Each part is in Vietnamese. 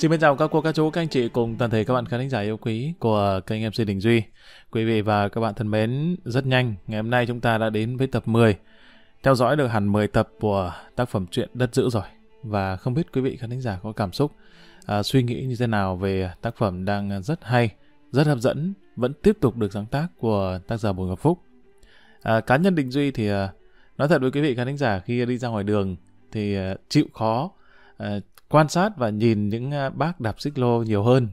Xin chào các cô, các chú, các anh chị cùng toàn thể các bạn khán giả yêu quý của kênh MC Đình Duy. Quý vị và các bạn thân mến, rất nhanh, ngày hôm nay chúng ta đã đến với tập 10. Theo dõi được hẳn 10 tập của tác phẩm truyện Đất Dữ rồi. Và không biết quý vị khán giả có cảm xúc, à, suy nghĩ như thế nào về tác phẩm đang rất hay, rất hấp dẫn, vẫn tiếp tục được sáng tác của tác giả Bùi Ngọc Phúc. À, cá nhân Đình Duy thì à, nói thật với quý vị khán giả khi đi ra ngoài đường thì à, chịu khó à, quan sát và nhìn những à, bác đạp xích lô nhiều hơn.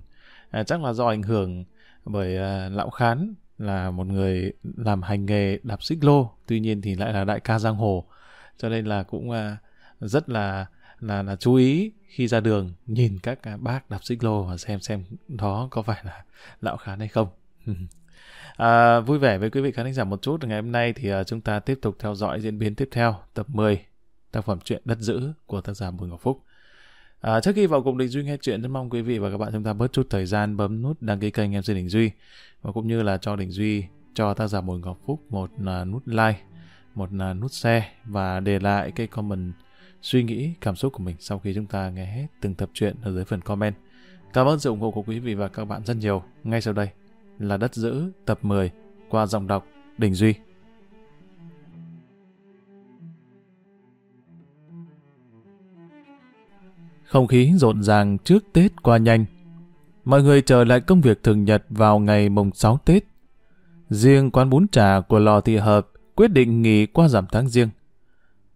À, chắc là do ảnh hưởng bởi à, lão khán là một người làm hành nghề đạp xích lô, tuy nhiên thì lại là đại ca giang hồ, cho nên là cũng à, rất là là là chú ý khi ra đường nhìn các à, bác đạp xích lô và xem xem đó có phải là lão khán hay không. à, vui vẻ với quý vị khán giả một chút ngày hôm nay thì uh, chúng ta tiếp tục theo dõi diễn biến tiếp theo tập 10 tác phẩm truyện Đất giữ của tác giả Bùi Ngọc Phúc. À, trước khi vào cùng Đình Duy nghe chuyện, rất mong quý vị và các bạn chúng ta bớt chút thời gian bấm nút đăng ký kênh MC Đình Duy và cũng như là cho Đình Duy cho tác giả Bùi Ngọc Phúc một uh, nút like, một uh, nút share và để lại cái comment suy nghĩ, cảm xúc của mình sau khi chúng ta nghe hết từng tập truyện ở dưới phần comment. Cảm ơn sự ủng hộ của quý vị và các bạn rất nhiều. Ngay sau đây là Đất Giữ tập 10 qua giọng đọc Đình Duy. Không khí rộn ràng trước Tết qua nhanh. Mọi người trở lại công việc thường nhật vào ngày mùng 6 Tết. Riêng quán bún trà của Lò Thị Hợp quyết định nghỉ qua giảm tháng riêng.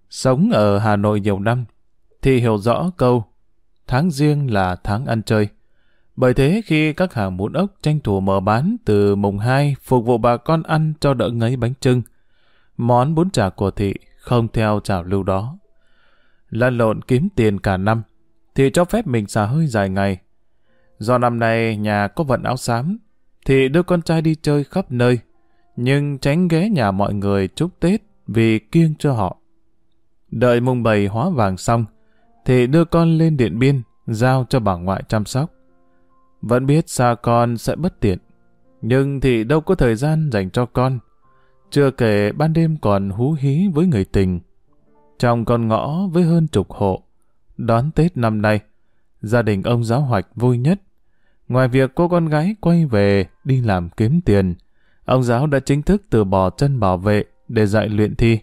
Sống ở Hà Nội nhiều năm, thì hiểu rõ câu tháng riêng là tháng ăn chơi. Bởi thế khi các hàng bún ốc tranh thủ mở bán từ mùng 2 phục vụ bà con ăn cho đỡ ngấy bánh trưng, món bún chả của thị không theo trào lưu đó. Lăn lộn kiếm tiền cả năm, thì cho phép mình xả hơi dài ngày. Do năm nay nhà có vận áo xám, thì đưa con trai đi chơi khắp nơi, nhưng tránh ghé nhà mọi người chúc Tết vì kiêng cho họ. Đợi mùng bầy hóa vàng xong, thì đưa con lên điện biên, giao cho bà ngoại chăm sóc. Vẫn biết xa con sẽ bất tiện, nhưng thì đâu có thời gian dành cho con. Chưa kể ban đêm còn hú hí với người tình. Trong con ngõ với hơn chục hộ, đón Tết năm nay, gia đình ông giáo hoạch vui nhất. Ngoài việc cô con gái quay về đi làm kiếm tiền, ông giáo đã chính thức từ bỏ chân bảo vệ để dạy luyện thi.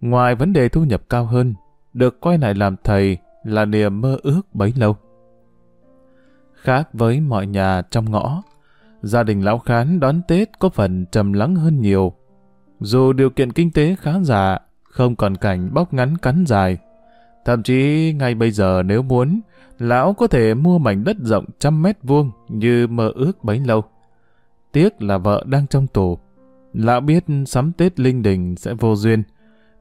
Ngoài vấn đề thu nhập cao hơn, được quay lại làm thầy là niềm mơ ước bấy lâu. Khác với mọi nhà trong ngõ, gia đình lão khán đón Tết có phần trầm lắng hơn nhiều. Dù điều kiện kinh tế khá giả, không còn cảnh bóc ngắn cắn dài. Thậm chí ngay bây giờ nếu muốn, lão có thể mua mảnh đất rộng trăm mét vuông như mơ ước bấy lâu. Tiếc là vợ đang trong tù. Lão biết sắm Tết linh đình sẽ vô duyên,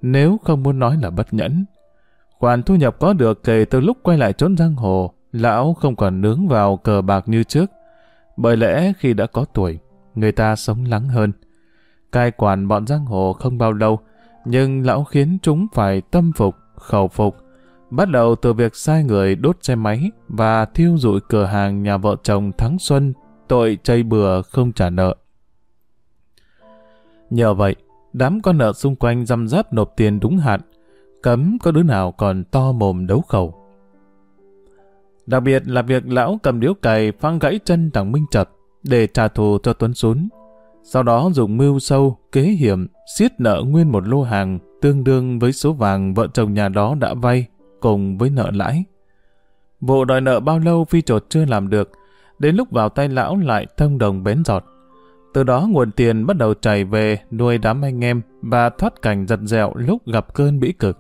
nếu không muốn nói là bất nhẫn. Khoản thu nhập có được kể từ lúc quay lại trốn giang hồ, lão không còn nướng vào cờ bạc như trước. Bởi lẽ khi đã có tuổi, người ta sống lắng hơn. Cai quản bọn giang hồ không bao lâu, nhưng lão khiến chúng phải tâm phục, khẩu phục. Bắt đầu từ việc sai người đốt xe máy và thiêu rụi cửa hàng nhà vợ chồng Thắng Xuân, tội chây bừa không trả nợ. Nhờ vậy, đám con nợ xung quanh răm rắp nộp tiền đúng hạn, cấm có đứa nào còn to mồm đấu khẩu. Đặc biệt là việc lão cầm điếu cày phang gãy chân thằng Minh trật để trả thù cho Tuấn Sún. Sau đó dùng mưu sâu, kế hiểm, siết nợ nguyên một lô hàng tương đương với số vàng vợ chồng nhà đó đã vay cùng với nợ lãi. Vụ đòi nợ bao lâu phi trột chưa làm được, đến lúc vào tay lão lại thông đồng bén giọt. Từ đó nguồn tiền bắt đầu chảy về nuôi đám anh em và thoát cảnh giật dẹo lúc gặp cơn bĩ cực.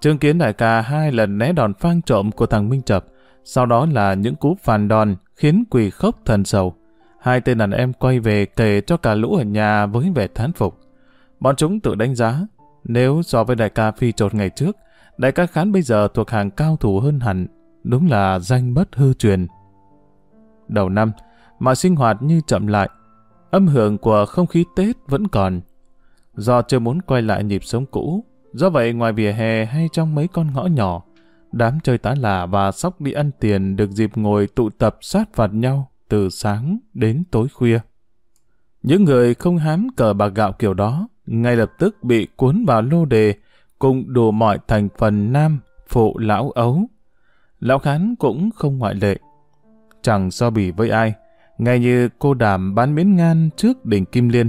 Chứng kiến đại ca hai lần né đòn phang trộm của thằng Minh Trập, sau đó là những cú phàn đòn khiến quỷ khốc thần sầu. Hai tên đàn em quay về kể cho cả lũ ở nhà với vẻ thán phục. Bọn chúng tự đánh giá, nếu so với đại ca phi trột ngày trước, đại ca khán bây giờ thuộc hàng cao thủ hơn hẳn, đúng là danh bất hư truyền. Đầu năm, mọi sinh hoạt như chậm lại, âm hưởng của không khí Tết vẫn còn. Do chưa muốn quay lại nhịp sống cũ, do vậy ngoài vỉa hè hay trong mấy con ngõ nhỏ, đám chơi tá là và sóc đi ăn tiền được dịp ngồi tụ tập sát phạt nhau từ sáng đến tối khuya. Những người không hám cờ bạc gạo kiểu đó ngay lập tức bị cuốn vào lô đề cùng đủ mọi thành phần nam, phụ lão ấu. Lão Khán cũng không ngoại lệ. Chẳng so bì với ai, ngay như cô đàm bán miến ngan trước đỉnh Kim Liên.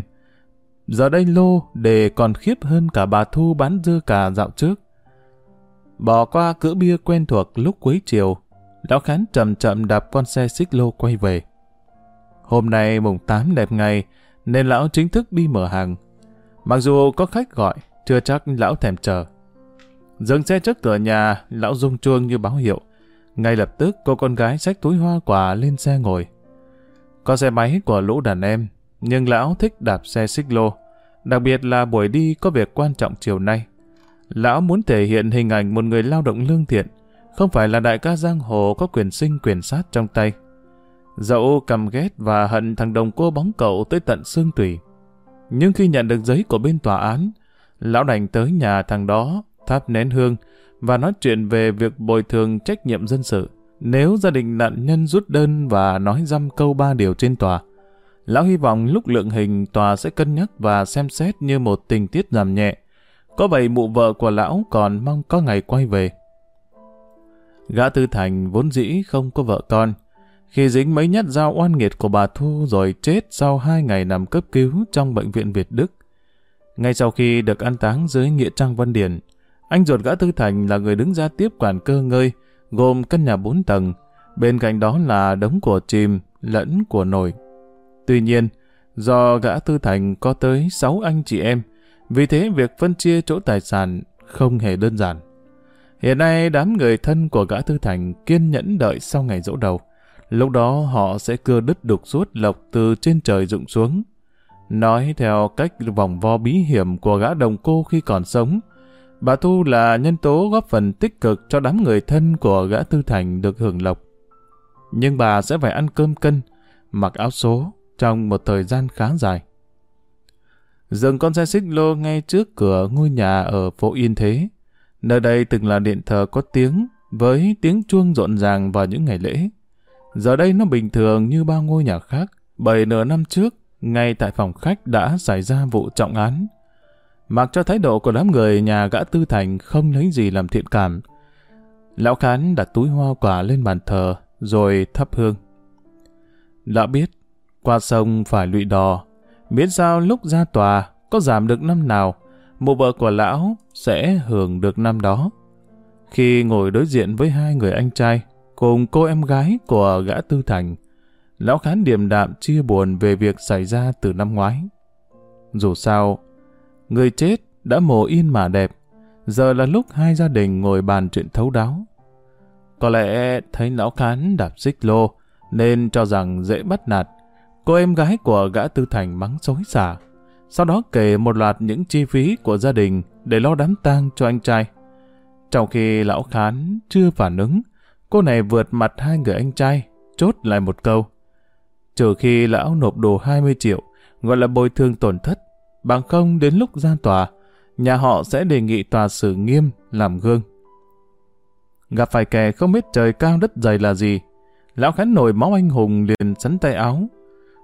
Giờ đây lô đề còn khiếp hơn cả bà Thu bán dưa cà dạo trước. Bỏ qua cữ bia quen thuộc lúc cuối chiều, Lão Khán chậm chậm đạp con xe xích lô quay về. Hôm nay mùng 8 đẹp ngày, nên lão chính thức đi mở hàng. Mặc dù có khách gọi, chưa chắc lão thèm chờ. Dừng xe trước cửa nhà, lão rung chuông như báo hiệu. Ngay lập tức cô con gái xách túi hoa quả lên xe ngồi. Có xe máy của lũ đàn em, nhưng lão thích đạp xe xích lô. Đặc biệt là buổi đi có việc quan trọng chiều nay. Lão muốn thể hiện hình ảnh một người lao động lương thiện, không phải là đại ca giang hồ có quyền sinh quyền sát trong tay. Dẫu cầm ghét và hận thằng đồng cô bóng cậu tới tận xương tủy. Nhưng khi nhận được giấy của bên tòa án, lão đành tới nhà thằng đó, thắp nén hương và nói chuyện về việc bồi thường trách nhiệm dân sự. Nếu gia đình nạn nhân rút đơn và nói dăm câu ba điều trên tòa, lão hy vọng lúc lượng hình tòa sẽ cân nhắc và xem xét như một tình tiết giảm nhẹ. Có vậy mụ vợ của lão còn mong có ngày quay về. Gã Tư Thành vốn dĩ không có vợ con. Khi dính mấy nhát dao oan nghiệt của bà Thu rồi chết sau hai ngày nằm cấp cứu trong bệnh viện Việt Đức. Ngay sau khi được an táng dưới Nghĩa Trang Văn Điển, anh ruột gã Tư Thành là người đứng ra tiếp quản cơ ngơi, gồm căn nhà bốn tầng, bên cạnh đó là đống của chìm lẫn của nồi. Tuy nhiên, do gã Tư Thành có tới sáu anh chị em, vì thế việc phân chia chỗ tài sản không hề đơn giản. Hiện nay đám người thân của gã Tư Thành kiên nhẫn đợi sau ngày dỗ đầu. Lúc đó họ sẽ cưa đứt đục suốt lộc từ trên trời rụng xuống. Nói theo cách vòng vo bí hiểm của gã đồng cô khi còn sống, bà Thu là nhân tố góp phần tích cực cho đám người thân của gã Tư Thành được hưởng lộc. Nhưng bà sẽ phải ăn cơm cân, mặc áo số trong một thời gian khá dài. Dừng con xe xích lô ngay trước cửa ngôi nhà ở phố Yên Thế. Nơi đây từng là điện thờ có tiếng, với tiếng chuông rộn ràng vào những ngày lễ. Giờ đây nó bình thường như bao ngôi nhà khác, bởi nửa năm trước, ngay tại phòng khách đã xảy ra vụ trọng án. Mặc cho thái độ của đám người nhà gã tư thành không lấy gì làm thiện cảm. Lão Khán đặt túi hoa quả lên bàn thờ, rồi thắp hương. Lão biết, qua sông phải lụy đò, biết sao lúc ra tòa có giảm được năm nào, mụ vợ của lão sẽ hưởng được năm đó. Khi ngồi đối diện với hai người anh trai, cùng cô em gái của gã tư thành, lão khán điềm đạm chia buồn về việc xảy ra từ năm ngoái. Dù sao, người chết đã mồ yên mà đẹp, giờ là lúc hai gia đình ngồi bàn chuyện thấu đáo. Có lẽ thấy lão khán đạp xích lô, nên cho rằng dễ bắt nạt. Cô em gái của gã tư thành mắng xối xả. Sau đó kể một loạt những chi phí của gia đình để lo đám tang cho anh trai. Trong khi lão khán chưa phản ứng, cô này vượt mặt hai người anh trai, chốt lại một câu. Trừ khi lão nộp đồ 20 triệu, gọi là bồi thường tổn thất, bằng không đến lúc ra tòa, nhà họ sẽ đề nghị tòa xử nghiêm làm gương. Gặp phải kẻ không biết trời cao đất dày là gì, lão khán nổi máu anh hùng liền sắn tay áo.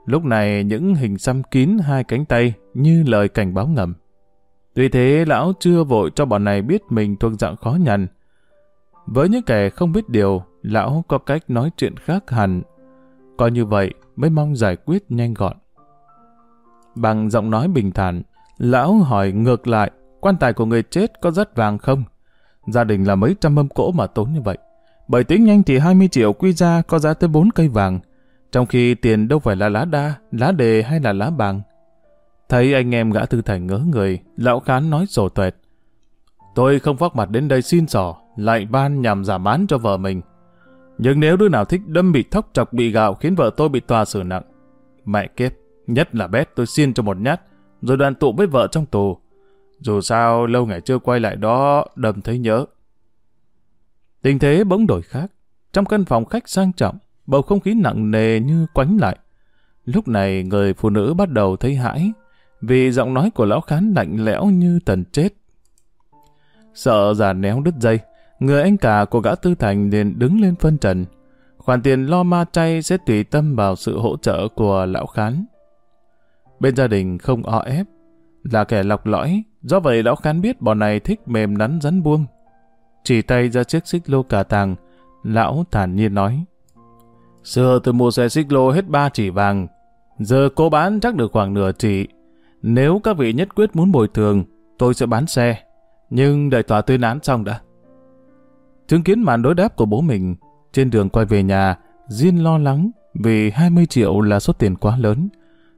Lúc này những hình xăm kín hai cánh tay như lời cảnh báo ngầm. Tuy thế lão chưa vội cho bọn này biết mình thuộc dạng khó nhằn. Với những kẻ không biết điều, lão có cách nói chuyện khác hẳn. Coi như vậy mới mong giải quyết nhanh gọn. Bằng giọng nói bình thản, lão hỏi ngược lại, quan tài của người chết có rất vàng không? Gia đình là mấy trăm mâm cỗ mà tốn như vậy. Bởi tính nhanh thì 20 triệu quy ra có giá tới 4 cây vàng, trong khi tiền đâu phải là lá đa, lá đề hay là lá bàng. Thấy anh em gã tư thành ngớ người, lão khán nói sổ tuệt. Tôi không phát mặt đến đây xin sỏ, lại ban nhằm giảm án cho vợ mình. Nhưng nếu đứa nào thích đâm bị thóc chọc bị gạo khiến vợ tôi bị tòa xử nặng. Mẹ kiếp, nhất là bét tôi xin cho một nhát, rồi đoàn tụ với vợ trong tù. Dù sao, lâu ngày chưa quay lại đó, đâm thấy nhớ. Tình thế bỗng đổi khác. Trong căn phòng khách sang trọng, bầu không khí nặng nề như quánh lại. Lúc này người phụ nữ bắt đầu thấy hãi, vì giọng nói của lão khán lạnh lẽo như tần chết. Sợ già néo đứt dây, người anh cả của gã tư thành liền đứng lên phân trần. Khoản tiền lo ma chay sẽ tùy tâm vào sự hỗ trợ của lão khán. Bên gia đình không o ép, là kẻ lọc lõi, do vậy lão khán biết bọn này thích mềm nắn rắn buông. Chỉ tay ra chiếc xích lô cà tàng, Lão thản nhiên nói. Xưa tôi mua xe xích lô hết ba chỉ vàng. Giờ cô bán chắc được khoảng nửa chỉ. Nếu các vị nhất quyết muốn bồi thường, tôi sẽ bán xe. Nhưng đợi tòa tuyên án xong đã. Chứng kiến màn đối đáp của bố mình, trên đường quay về nhà, Diên lo lắng vì 20 triệu là số tiền quá lớn.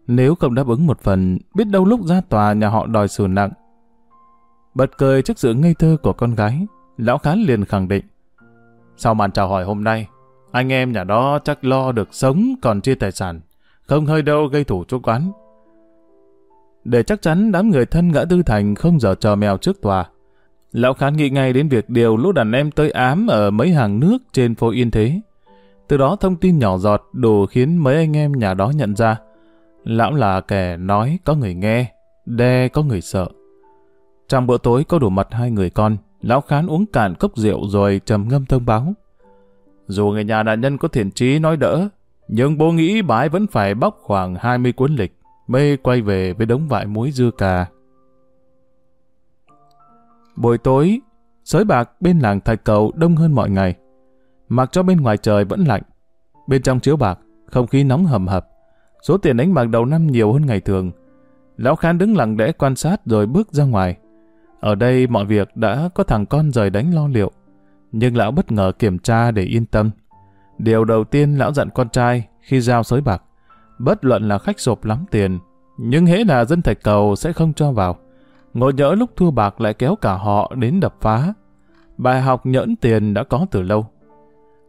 Nếu không đáp ứng một phần, biết đâu lúc ra tòa nhà họ đòi xử nặng. Bật cười trước sự ngây thơ của con gái, lão khán liền khẳng định. Sau màn chào hỏi hôm nay, anh em nhà đó chắc lo được sống còn chia tài sản, không hơi đâu gây thủ cho quán. Để chắc chắn đám người thân ngã tư thành không giờ chờ mèo trước tòa, lão khán nghĩ ngay đến việc điều lũ đàn em tới ám ở mấy hàng nước trên phố Yên Thế. Từ đó thông tin nhỏ giọt đủ khiến mấy anh em nhà đó nhận ra. Lão là kẻ nói có người nghe, đe có người sợ. Trong bữa tối có đủ mặt hai người con, lão khán uống cạn cốc rượu rồi trầm ngâm thông báo. Dù người nhà nạn nhân có thiện trí nói đỡ, nhưng bố nghĩ bái vẫn phải bóc khoảng 20 cuốn lịch, mê quay về với đống vại muối dưa cà. Buổi tối, sới bạc bên làng Thạch Cầu đông hơn mọi ngày. Mặc cho bên ngoài trời vẫn lạnh. Bên trong chiếu bạc, không khí nóng hầm hập. Số tiền đánh bạc đầu năm nhiều hơn ngày thường. Lão Khan đứng lặng lẽ quan sát rồi bước ra ngoài. Ở đây mọi việc đã có thằng con rời đánh lo liệu. Nhưng lão bất ngờ kiểm tra để yên tâm. Điều đầu tiên lão dặn con trai khi giao sới bạc. Bất luận là khách sộp lắm tiền, nhưng hễ là dân thạch cầu sẽ không cho vào. Ngồi nhỡ lúc thua bạc lại kéo cả họ đến đập phá. Bài học nhẫn tiền đã có từ lâu.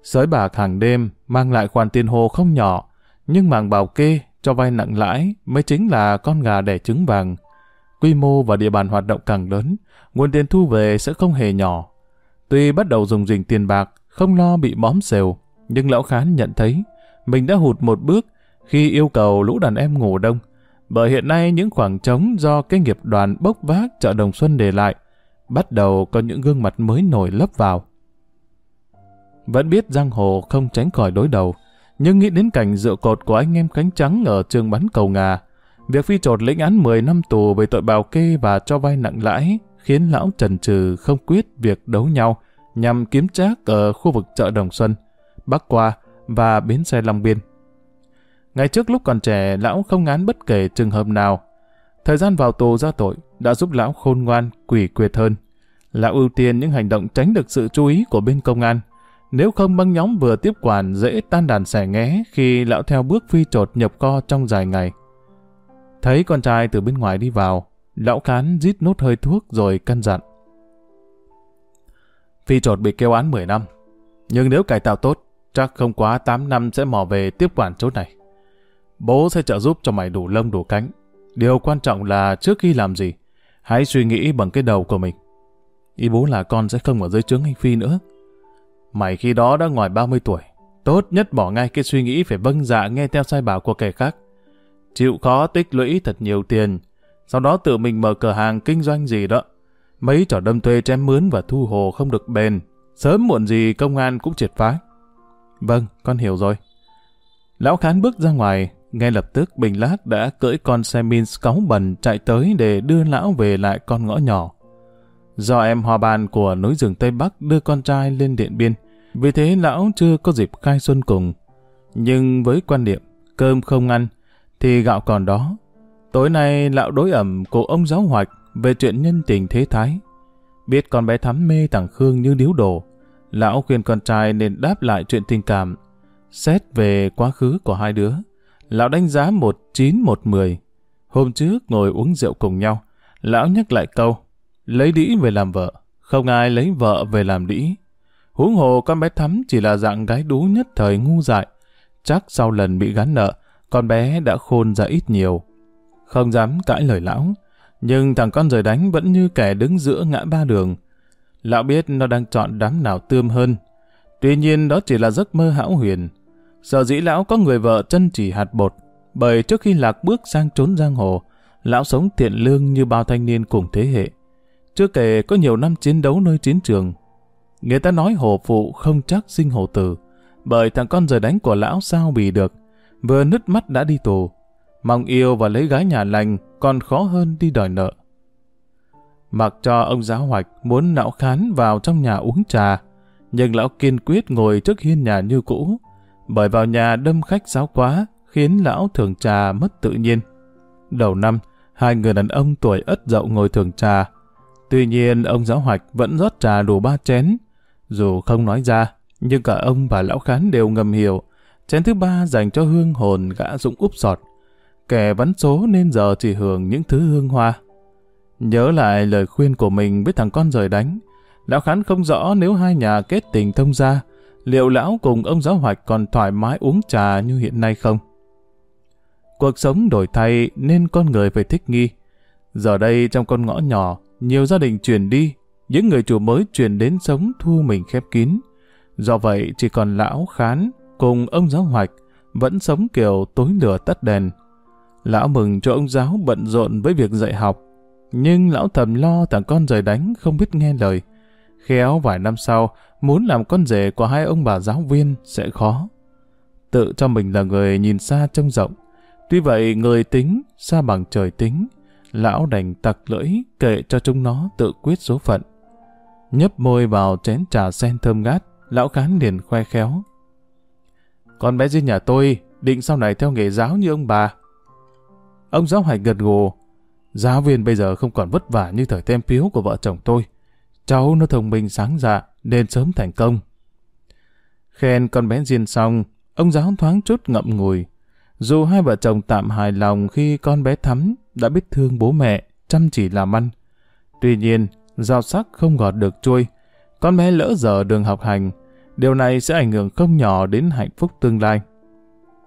Sới bạc hàng đêm mang lại khoản tiền hồ không nhỏ, nhưng màng bảo kê cho vay nặng lãi mới chính là con gà đẻ trứng vàng. Quy mô và địa bàn hoạt động càng lớn, nguồn tiền thu về sẽ không hề nhỏ. Tuy bắt đầu dùng dình tiền bạc, không lo bị bóm xèo, nhưng lão khán nhận thấy mình đã hụt một bước khi yêu cầu lũ đàn em ngủ đông. Bởi hiện nay những khoảng trống do cái nghiệp đoàn bốc vác chợ Đồng Xuân để lại, bắt đầu có những gương mặt mới nổi lấp vào. Vẫn biết giang hồ không tránh khỏi đối đầu, nhưng nghĩ đến cảnh dựa cột của anh em Khánh Trắng ở trường bắn cầu ngà, việc phi trột lĩnh án 10 năm tù về tội bào kê và cho vay nặng lãi khiến lão trần trừ không quyết việc đấu nhau nhằm kiếm trác ở khu vực chợ Đồng Xuân, Bắc Qua và bến xe Long Biên. Ngày trước lúc còn trẻ, lão không ngán bất kể trường hợp nào. Thời gian vào tù ra tội đã giúp lão khôn ngoan, quỷ quyệt hơn. Lão ưu tiên những hành động tránh được sự chú ý của bên công an, nếu không băng nhóm vừa tiếp quản dễ tan đàn xẻ nghé khi lão theo bước phi trột nhập co trong dài ngày. Thấy con trai từ bên ngoài đi vào, lão khán rít nốt hơi thuốc rồi căn dặn. Phi trột bị kêu án 10 năm, nhưng nếu cải tạo tốt, chắc không quá 8 năm sẽ mò về tiếp quản chỗ này. Bố sẽ trợ giúp cho mày đủ lông đủ cánh. Điều quan trọng là trước khi làm gì, hãy suy nghĩ bằng cái đầu của mình. Ý bố là con sẽ không ở dưới trướng anh Phi nữa. Mày khi đó đã ngoài 30 tuổi, tốt nhất bỏ ngay cái suy nghĩ phải vâng dạ nghe theo sai bảo của kẻ khác. Chịu khó tích lũy thật nhiều tiền, sau đó tự mình mở cửa hàng kinh doanh gì đó. Mấy trò đâm thuê chém mướn và thu hồ không được bền, sớm muộn gì công an cũng triệt phá. Vâng, con hiểu rồi. Lão Khán bước ra ngoài, ngay lập tức Bình lát đã cưỡi con xe minsk cáu bẩn chạy tới để đưa lão về lại con ngõ nhỏ. Do em hòa bàn của núi rừng Tây Bắc đưa con trai lên Điện Biên, vì thế lão chưa có dịp khai xuân cùng. Nhưng với quan niệm cơm không ăn, thì gạo còn đó. Tối nay lão đối ẩm của ông giáo hoạch về chuyện nhân tình thế thái. Biết con bé thắm mê thằng Khương như điếu đồ, lão khuyên con trai nên đáp lại chuyện tình cảm. Xét về quá khứ của hai đứa, lão đánh giá một chín một mười. Hôm trước ngồi uống rượu cùng nhau, lão nhắc lại câu, lấy đĩ về làm vợ, không ai lấy vợ về làm đĩ. Huống hồ con bé Thắm chỉ là dạng gái đú nhất thời ngu dại. Chắc sau lần bị gắn nợ, con bé đã khôn ra ít nhiều. Không dám cãi lời lão, nhưng thằng con rời đánh vẫn như kẻ đứng giữa ngã ba đường. Lão biết nó đang chọn đám nào tươm hơn. Tuy nhiên đó chỉ là giấc mơ hão huyền. Sợ dĩ lão có người vợ chân chỉ hạt bột, bởi trước khi lạc bước sang trốn giang hồ, lão sống thiện lương như bao thanh niên cùng thế hệ. Chưa kể có nhiều năm chiến đấu nơi chiến trường, Người ta nói hồ phụ không chắc sinh hồ tử, bởi thằng con giờ đánh của lão sao bì được, vừa nứt mắt đã đi tù. Mong yêu và lấy gái nhà lành còn khó hơn đi đòi nợ. Mặc cho ông giáo hoạch muốn nạo khán vào trong nhà uống trà, nhưng lão kiên quyết ngồi trước hiên nhà như cũ, bởi vào nhà đâm khách giáo quá, khiến lão thường trà mất tự nhiên. Đầu năm, hai người đàn ông tuổi ất dậu ngồi thường trà. Tuy nhiên, ông giáo hoạch vẫn rót trà đủ ba chén. Dù không nói ra, nhưng cả ông và lão khán đều ngầm hiểu. Chén thứ ba dành cho hương hồn gã dũng úp sọt. Kẻ vắn số nên giờ chỉ hưởng những thứ hương hoa. Nhớ lại lời khuyên của mình với thằng con rời đánh, lão khán không rõ nếu hai nhà kết tình thông gia, liệu lão cùng ông giáo hoạch còn thoải mái uống trà như hiện nay không? Cuộc sống đổi thay nên con người phải thích nghi. Giờ đây trong con ngõ nhỏ, nhiều gia đình chuyển đi, những người chủ mới chuyển đến sống thu mình khép kín. Do vậy chỉ còn lão khán cùng ông giáo hoạch vẫn sống kiểu tối lửa tắt đèn. Lão mừng cho ông giáo bận rộn với việc dạy học, nhưng lão thầm lo thằng con rời đánh không biết nghe lời. Khéo vài năm sau, muốn làm con rể của hai ông bà giáo viên sẽ khó. Tự cho mình là người nhìn xa trông rộng. Tuy vậy người tính, xa bằng trời tính. Lão đành tặc lưỡi kệ cho chúng nó tự quyết số phận. Nhấp môi vào chén trà sen thơm ngát, lão khán liền khoe khéo. Con bé duy nhà tôi định sau này theo nghề giáo như ông bà. Ông giáo hoạch gật gù. Giáo viên bây giờ không còn vất vả như thời tem phiếu của vợ chồng tôi. Cháu nó thông minh sáng dạ nên sớm thành công. Khen con bé diên xong, ông giáo thoáng chút ngậm ngùi. Dù hai vợ chồng tạm hài lòng khi con bé Thắm đã biết thương bố mẹ, chăm chỉ làm ăn. Tuy nhiên, giao sắc không gọt được chuôi Con bé lỡ giờ đường học hành, điều này sẽ ảnh hưởng không nhỏ đến hạnh phúc tương lai.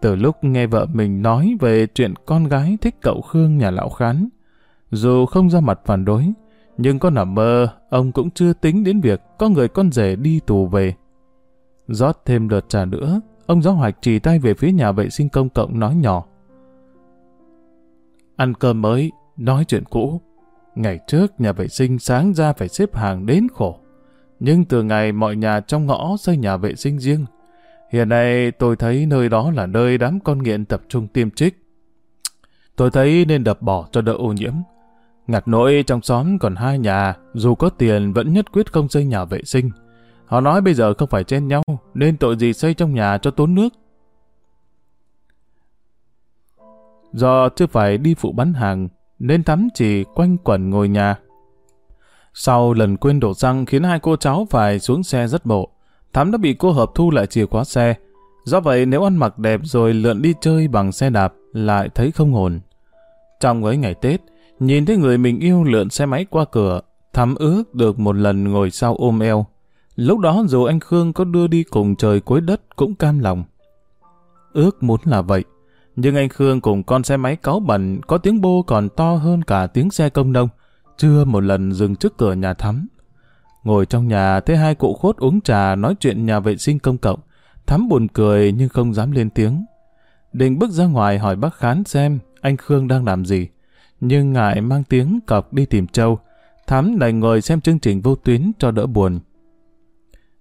Từ lúc nghe vợ mình nói về chuyện con gái thích cậu Khương nhà lão khán, dù không ra mặt phản đối, nhưng có nằm mơ, ông cũng chưa tính đến việc có người con rể đi tù về. rót thêm đợt trà nữa, ông giáo hoạch chỉ tay về phía nhà vệ sinh công cộng nói nhỏ. Ăn cơm mới, nói chuyện cũ. Ngày trước nhà vệ sinh sáng ra phải xếp hàng đến khổ. Nhưng từ ngày mọi nhà trong ngõ xây nhà vệ sinh riêng, hiện nay tôi thấy nơi đó là nơi đám con nghiện tập trung tiêm trích. Tôi thấy nên đập bỏ cho đỡ ô nhiễm. Ngặt nỗi trong xóm còn hai nhà, dù có tiền vẫn nhất quyết không xây nhà vệ sinh. Họ nói bây giờ không phải chen nhau, nên tội gì xây trong nhà cho tốn nước. Do chưa phải đi phụ bán hàng, nên Thắm chỉ quanh quẩn ngồi nhà. Sau lần quên đổ xăng khiến hai cô cháu phải xuống xe rất bộ, Thắm đã bị cô hợp thu lại chìa khóa xe. Do vậy nếu ăn mặc đẹp rồi lượn đi chơi bằng xe đạp lại thấy không ổn. Trong mấy ngày Tết, nhìn thấy người mình yêu lượn xe máy qua cửa, Thắm ước được một lần ngồi sau ôm eo. Lúc đó dù anh Khương có đưa đi cùng trời cuối đất cũng cam lòng. Ước muốn là vậy, nhưng anh Khương cùng con xe máy cáu bẩn có tiếng bô còn to hơn cả tiếng xe công nông, chưa một lần dừng trước cửa nhà Thắm. Ngồi trong nhà thấy hai cụ khốt uống trà nói chuyện nhà vệ sinh công cộng, Thắm buồn cười nhưng không dám lên tiếng. Định bước ra ngoài hỏi bác Khán xem anh Khương đang làm gì, nhưng ngại mang tiếng cọc đi tìm Châu, Thắm lại ngồi xem chương trình vô tuyến cho đỡ buồn.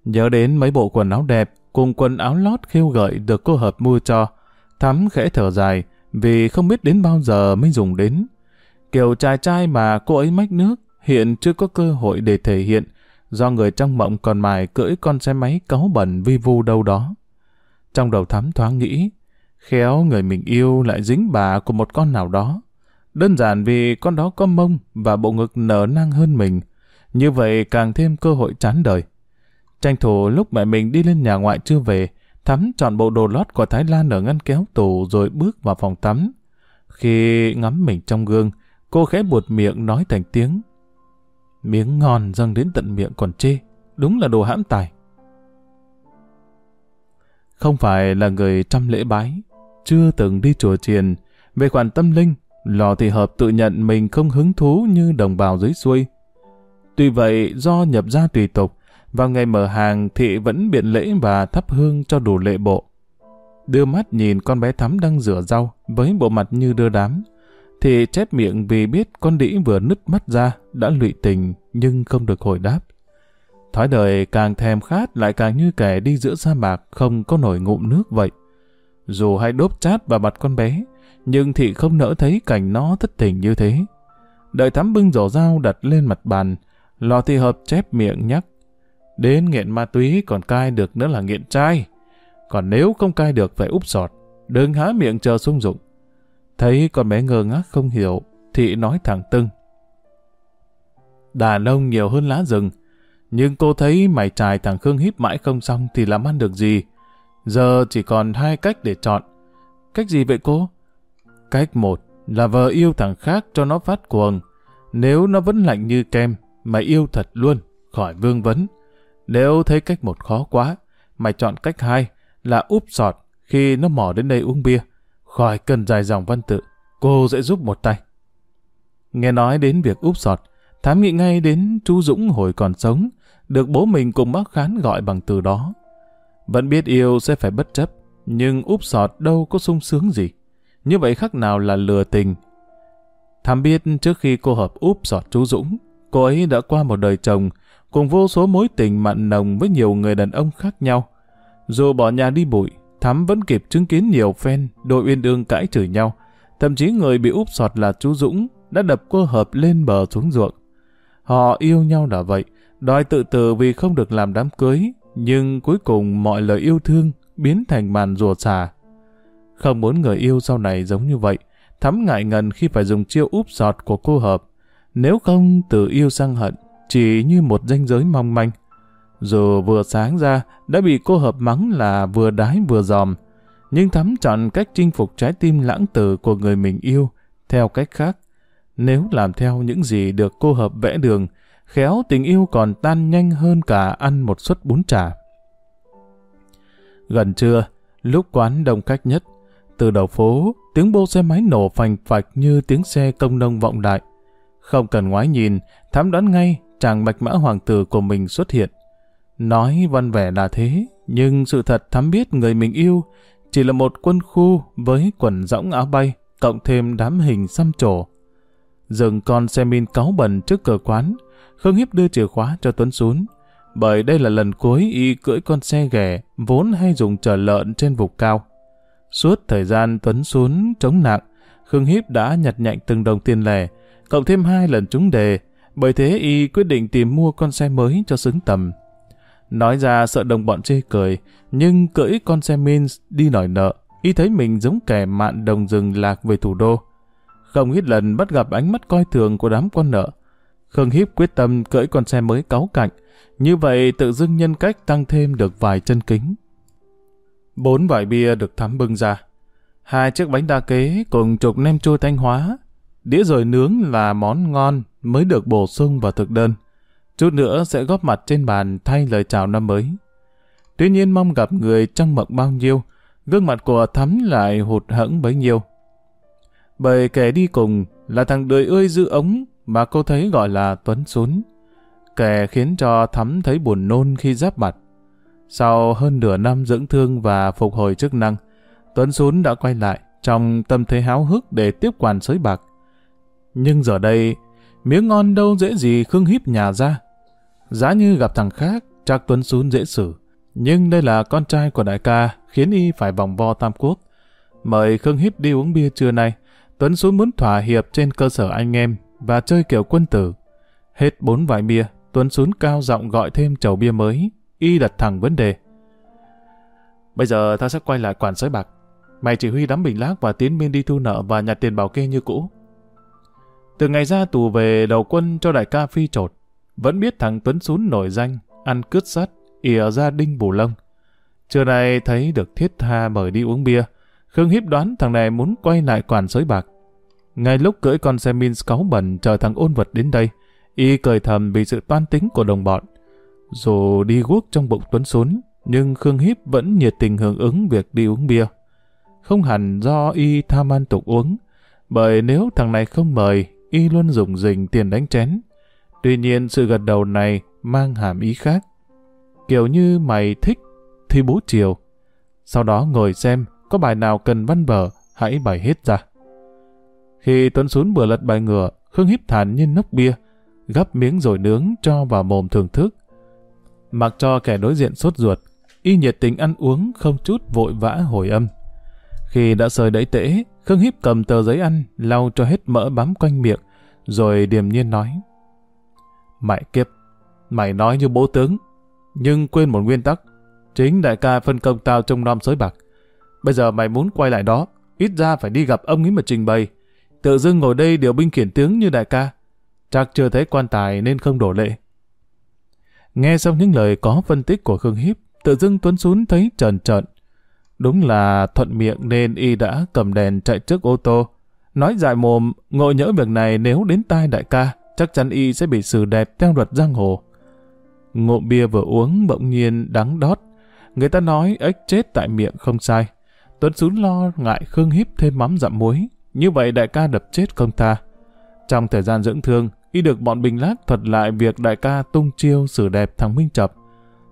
Nhớ đến mấy bộ quần áo đẹp cùng quần áo lót khiêu gợi được cô hợp mua cho, Thắm khẽ thở dài vì không biết đến bao giờ mới dùng đến. Kiểu trai trai mà cô ấy mách nước hiện chưa có cơ hội để thể hiện do người trong mộng còn mài cưỡi con xe máy cáu bẩn vi vu đâu đó. Trong đầu Thắm thoáng nghĩ, khéo người mình yêu lại dính bà của một con nào đó. Đơn giản vì con đó có mông và bộ ngực nở năng hơn mình, như vậy càng thêm cơ hội chán đời. Tranh thủ lúc mẹ mình đi lên nhà ngoại chưa về, Thắm chọn bộ đồ lót của Thái Lan ở ngăn kéo tủ rồi bước vào phòng tắm. Khi ngắm mình trong gương, cô khẽ buột miệng nói thành tiếng. Miếng ngon dâng đến tận miệng còn chê, đúng là đồ hãm tài. Không phải là người trăm lễ bái, chưa từng đi chùa chiền, về khoản tâm linh, lò Thị hợp tự nhận mình không hứng thú như đồng bào dưới xuôi. Tuy vậy, do nhập gia tùy tục, vào ngày mở hàng, thị vẫn biện lễ và thắp hương cho đủ lệ bộ. Đưa mắt nhìn con bé Thắm đang rửa rau, với bộ mặt như đưa đám. Thị chép miệng vì biết con đĩ vừa nứt mắt ra, đã lụy tình, nhưng không được hồi đáp. Thói đời càng thèm khát lại càng như kẻ đi giữa sa mạc không có nổi ngụm nước vậy. Dù hay đốp chát vào mặt con bé, nhưng thị không nỡ thấy cảnh nó thất tình như thế. Đợi thắm bưng rổ dao đặt lên mặt bàn, lò thị hợp chép miệng nhắc. Đến nghiện ma túy còn cai được nữa là nghiện trai. Còn nếu không cai được phải úp sọt, đừng há miệng chờ sung dụng. Thấy con bé ngơ ngác không hiểu, thị nói thẳng tưng. Đàn ông nhiều hơn lá rừng, nhưng cô thấy mày trài thằng Khương híp mãi không xong thì làm ăn được gì. Giờ chỉ còn hai cách để chọn. Cách gì vậy cô? Cách một là vợ yêu thằng khác cho nó phát cuồng. Nếu nó vẫn lạnh như kem, mày yêu thật luôn, khỏi vương vấn. Nếu thấy cách một khó quá, mày chọn cách hai là úp sọt khi nó mò đến đây uống bia. Khỏi cần dài dòng văn tự, cô sẽ giúp một tay. Nghe nói đến việc úp sọt, Thám nghĩ ngay đến chú Dũng hồi còn sống, được bố mình cùng bác Khán gọi bằng từ đó. Vẫn biết yêu sẽ phải bất chấp, nhưng úp sọt đâu có sung sướng gì. Như vậy khác nào là lừa tình. Thám biết trước khi cô hợp úp sọt chú Dũng, cô ấy đã qua một đời chồng, cùng vô số mối tình mặn nồng với nhiều người đàn ông khác nhau. Dù bỏ nhà đi bụi, Thắm vẫn kịp chứng kiến nhiều phen đôi uyên ương cãi chửi nhau. Thậm chí người bị úp sọt là chú Dũng đã đập cô hợp lên bờ xuống ruộng. Họ yêu nhau là vậy, đòi tự tử vì không được làm đám cưới, nhưng cuối cùng mọi lời yêu thương biến thành màn rùa xà. Không muốn người yêu sau này giống như vậy, thắm ngại ngần khi phải dùng chiêu úp giọt của cô hợp. Nếu không từ yêu sang hận, chỉ như một danh giới mong manh. Dù vừa sáng ra, đã bị cô hợp mắng là vừa đái vừa dòm. Nhưng thắm chọn cách chinh phục trái tim lãng tử của người mình yêu, theo cách khác. Nếu làm theo những gì được cô hợp vẽ đường, khéo tình yêu còn tan nhanh hơn cả ăn một suất bún chả. Gần trưa, lúc quán đông khách nhất, từ đầu phố, tiếng bô xe máy nổ phành phạch như tiếng xe công nông vọng đại. Không cần ngoái nhìn, thám đoán ngay chàng bạch mã hoàng tử của mình xuất hiện. Nói văn vẻ là thế, nhưng sự thật thắm biết người mình yêu chỉ là một quân khu với quần rỗng áo bay, cộng thêm đám hình xăm trổ. Dừng con xe min cáu bẩn trước cửa quán, Khương Hiếp đưa chìa khóa cho Tuấn xuống. Bởi đây là lần cuối y cưỡi con xe ghẻ vốn hay dùng chở lợn trên vùng cao. Suốt thời gian Tuấn xuống chống nặng, Khương Hiếp đã nhặt nhạnh từng đồng tiền lẻ, cộng thêm hai lần trúng đề, bởi thế y quyết định tìm mua con xe mới cho xứng tầm. Nói ra sợ đồng bọn chê cười, nhưng cưỡi con xe min đi nổi nợ, y thấy mình giống kẻ mạn đồng rừng lạc về thủ đô. Không ít lần bắt gặp ánh mắt coi thường của đám con nợ. Khương Hiếp quyết tâm cưỡi con xe mới cáu cạnh, như vậy tự dưng nhân cách tăng thêm được vài chân kính. Bốn vải bia được thắm bưng ra. Hai chiếc bánh đa kế cùng chục nem chua thanh hóa. Đĩa rồi nướng là món ngon mới được bổ sung vào thực đơn. Chút nữa sẽ góp mặt trên bàn thay lời chào năm mới. Tuy nhiên mong gặp người trong mộng bao nhiêu, gương mặt của thắm lại hụt hẫng bấy nhiêu. Bởi kẻ đi cùng là thằng đời ơi giữ ống mà cô thấy gọi là Tuấn Sún. Kẻ khiến cho Thắm thấy buồn nôn khi giáp mặt. Sau hơn nửa năm dưỡng thương và phục hồi chức năng, Tuấn Sún đã quay lại trong tâm thế háo hức để tiếp quản sới bạc. Nhưng giờ đây, miếng ngon đâu dễ gì Khương híp nhà ra. Giá như gặp thằng khác, chắc Tuấn Sún dễ xử. Nhưng đây là con trai của đại ca, khiến y phải vòng vo tam quốc. Mời Khương híp đi uống bia trưa nay, Tuấn xuống muốn thỏa hiệp trên cơ sở anh em và chơi kiểu quân tử. Hết bốn vài bia, Tuấn xuống cao giọng gọi thêm chầu bia mới, y đặt thẳng vấn đề. Bây giờ ta sẽ quay lại quản sới bạc. Mày chỉ huy đám bình lác và tiến biên đi thu nợ và nhặt tiền bảo kê như cũ. Từ ngày ra tù về đầu quân cho đại ca phi trột, vẫn biết thằng Tuấn Sún nổi danh, ăn cướp sắt, ỉa ra đinh bù lông. Trưa nay thấy được thiết tha mời đi uống bia, Khương Hiếp đoán thằng này muốn quay lại quản sới bạc. Ngay lúc cưỡi con xe min cáu bẩn chờ thằng ôn vật đến đây, y cười thầm vì sự toan tính của đồng bọn. Dù đi guốc trong bụng Tuấn xuống. nhưng Khương Hiếp vẫn nhiệt tình hưởng ứng việc đi uống bia. Không hẳn do y tham ăn tục uống, bởi nếu thằng này không mời, y luôn dùng dình tiền đánh chén. Tuy nhiên sự gật đầu này mang hàm ý khác. Kiểu như mày thích thì bố chiều. Sau đó ngồi xem có bài nào cần văn vở, hãy bày hết ra. Khi Tuấn Sún vừa lật bài ngựa, Khương Hiếp thản nhiên nốc bia, gắp miếng rồi nướng cho vào mồm thưởng thức. Mặc cho kẻ đối diện sốt ruột, y nhiệt tình ăn uống không chút vội vã hồi âm. Khi đã sơi đẩy tễ, Khương Hiếp cầm tờ giấy ăn, lau cho hết mỡ bám quanh miệng, rồi điềm nhiên nói. Mày kiếp, mày nói như bố tướng, nhưng quên một nguyên tắc. Chính đại ca phân công tao trong non sới bạc. Bây giờ mày muốn quay lại đó, ít ra phải đi gặp ông ấy mà trình bày. Tự dưng ngồi đây điều binh khiển tướng như đại ca. Chắc chưa thấy quan tài nên không đổ lệ. Nghe xong những lời có phân tích của Khương Hiếp, tự dưng Tuấn Sún thấy trần trợn. Đúng là thuận miệng nên y đã cầm đèn chạy trước ô tô. Nói dại mồm, ngộ nhỡ việc này nếu đến tai đại ca, chắc chắn y sẽ bị xử đẹp theo luật giang hồ. Ngộ bia vừa uống bỗng nhiên đắng đót. Người ta nói ếch chết tại miệng không sai. Tuấn Sún lo ngại Khương Hiếp thêm mắm dặm muối. Như vậy đại ca đập chết không tha. Trong thời gian dưỡng thương, y được bọn Bình Lát thuật lại việc đại ca tung chiêu xử đẹp thằng Minh Chập.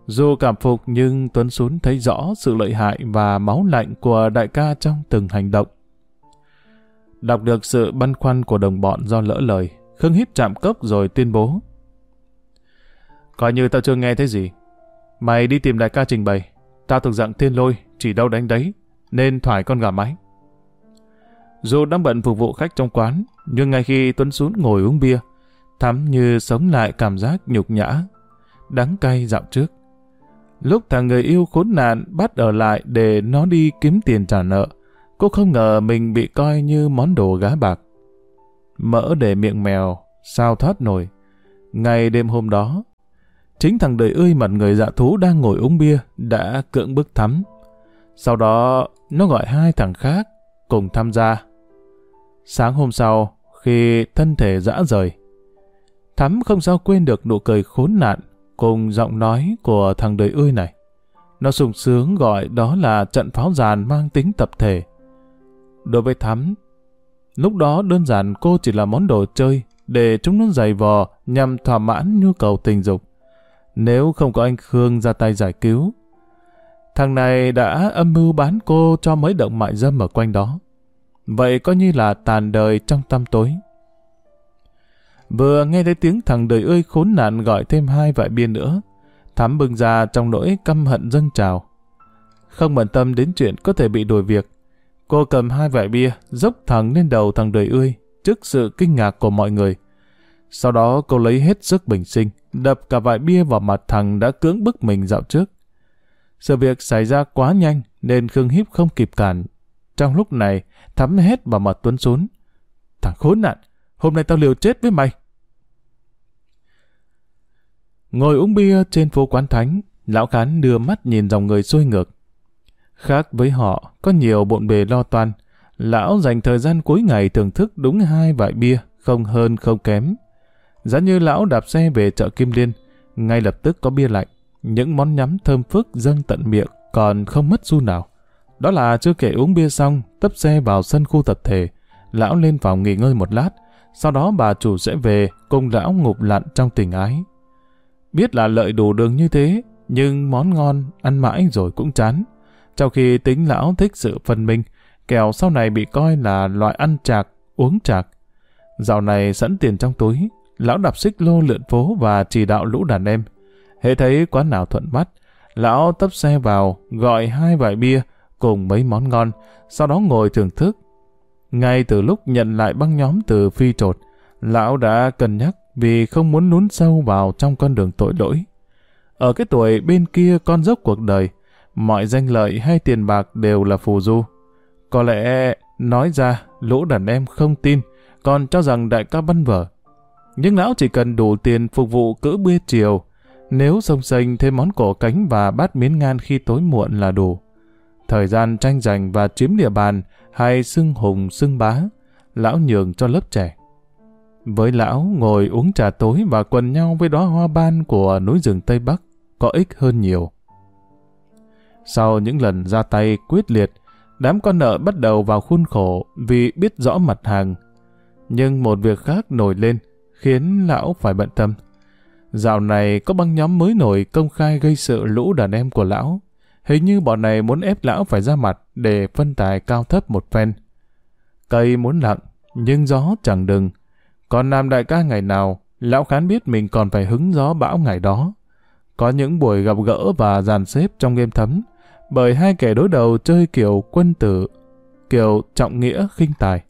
Dù cảm phục nhưng Tuấn Xuân thấy rõ sự lợi hại và máu lạnh của đại ca trong từng hành động. Đọc được sự băn khoăn của đồng bọn do lỡ lời, Khương Hiếp chạm cốc rồi tuyên bố. Coi như tao chưa nghe thấy gì. Mày đi tìm đại ca trình bày. Tao thuộc dạng thiên lôi, chỉ đâu đánh đấy, nên thoải con gà mái. Dù đang bận phục vụ khách trong quán, nhưng ngay khi Tuấn Sún ngồi uống bia, Thắm như sống lại cảm giác nhục nhã, đắng cay dạo trước. Lúc thằng người yêu khốn nạn bắt ở lại để nó đi kiếm tiền trả nợ, cô không ngờ mình bị coi như món đồ gá bạc. Mỡ để miệng mèo, sao thoát nổi. Ngày đêm hôm đó, chính thằng đời ơi mặt người dạ thú đang ngồi uống bia đã cưỡng bức thắm. Sau đó, nó gọi hai thằng khác cùng tham gia. Sáng hôm sau, khi thân thể dã rời, Thắm không sao quên được nụ cười khốn nạn cùng giọng nói của thằng đời ươi này. Nó sung sướng gọi đó là trận pháo giàn mang tính tập thể. Đối với Thắm, lúc đó đơn giản cô chỉ là món đồ chơi để chúng nó giày vò nhằm thỏa mãn nhu cầu tình dục. Nếu không có anh Khương ra tay giải cứu, thằng này đã âm mưu bán cô cho mấy động mại dâm ở quanh đó. Vậy coi như là tàn đời trong tăm tối. Vừa nghe thấy tiếng thằng đời ơi khốn nạn gọi thêm hai vại bia nữa. Thắm bừng ra trong nỗi căm hận dâng trào. Không bận tâm đến chuyện có thể bị đổi việc. Cô cầm hai vại bia, dốc thẳng lên đầu thằng đời ơi, trước sự kinh ngạc của mọi người. Sau đó cô lấy hết sức bình sinh, đập cả vại bia vào mặt thằng đã cưỡng bức mình dạo trước. Sự việc xảy ra quá nhanh nên Khương Hiếp không kịp cản. Trong lúc này, thắm hết vào mặt Tuấn xuống. Thằng khốn nạn, hôm nay tao liều chết với mày. Ngồi uống bia trên phố quán thánh, lão khán đưa mắt nhìn dòng người xuôi ngược. Khác với họ, có nhiều bộn bề lo toan. Lão dành thời gian cuối ngày thưởng thức đúng hai vại bia, không hơn không kém. Giá như lão đạp xe về chợ Kim Liên, ngay lập tức có bia lạnh, những món nhắm thơm phức dâng tận miệng, còn không mất xu nào. Đó là chưa kể uống bia xong, tấp xe vào sân khu tập thể, lão lên phòng nghỉ ngơi một lát, sau đó bà chủ sẽ về cùng lão ngụp lặn trong tình ái. Biết là lợi đủ đường như thế, nhưng món ngon, ăn mãi rồi cũng chán. Trong khi tính lão thích sự phân minh, kèo sau này bị coi là loại ăn chạc, uống chạc. Dạo này sẵn tiền trong túi, lão đạp xích lô lượn phố và chỉ đạo lũ đàn em. Hệ thấy quán nào thuận mắt, lão tấp xe vào, gọi hai vài bia cùng mấy món ngon, sau đó ngồi thưởng thức. Ngay từ lúc nhận lại băng nhóm từ phi trột, lão đã cân nhắc vì không muốn lún sâu vào trong con đường tội lỗi. Ở cái tuổi bên kia con dốc cuộc đời, mọi danh lợi hay tiền bạc đều là phù du. Có lẽ nói ra lũ đàn em không tin, còn cho rằng đại ca băn vở. Nhưng lão chỉ cần đủ tiền phục vụ cỡ bia chiều, nếu sông xanh thêm món cổ cánh và bát miến ngan khi tối muộn là đủ. Thời gian tranh giành và chiếm địa bàn hay xưng hùng xưng bá, lão nhường cho lớp trẻ. Với lão, ngồi uống trà tối và quần nhau với đóa hoa ban của núi rừng Tây Bắc có ích hơn nhiều. Sau những lần ra tay quyết liệt, đám con nợ bắt đầu vào khuôn khổ vì biết rõ mặt hàng. Nhưng một việc khác nổi lên khiến lão phải bận tâm. Dạo này có băng nhóm mới nổi công khai gây sự lũ đàn em của lão. Hình như bọn này muốn ép lão phải ra mặt để phân tài cao thấp một phen. Cây muốn lặng, nhưng gió chẳng đừng. Còn làm đại ca ngày nào, lão khán biết mình còn phải hứng gió bão ngày đó. Có những buổi gặp gỡ và dàn xếp trong game thấm, bởi hai kẻ đối đầu chơi kiểu quân tử, kiểu trọng nghĩa khinh tài.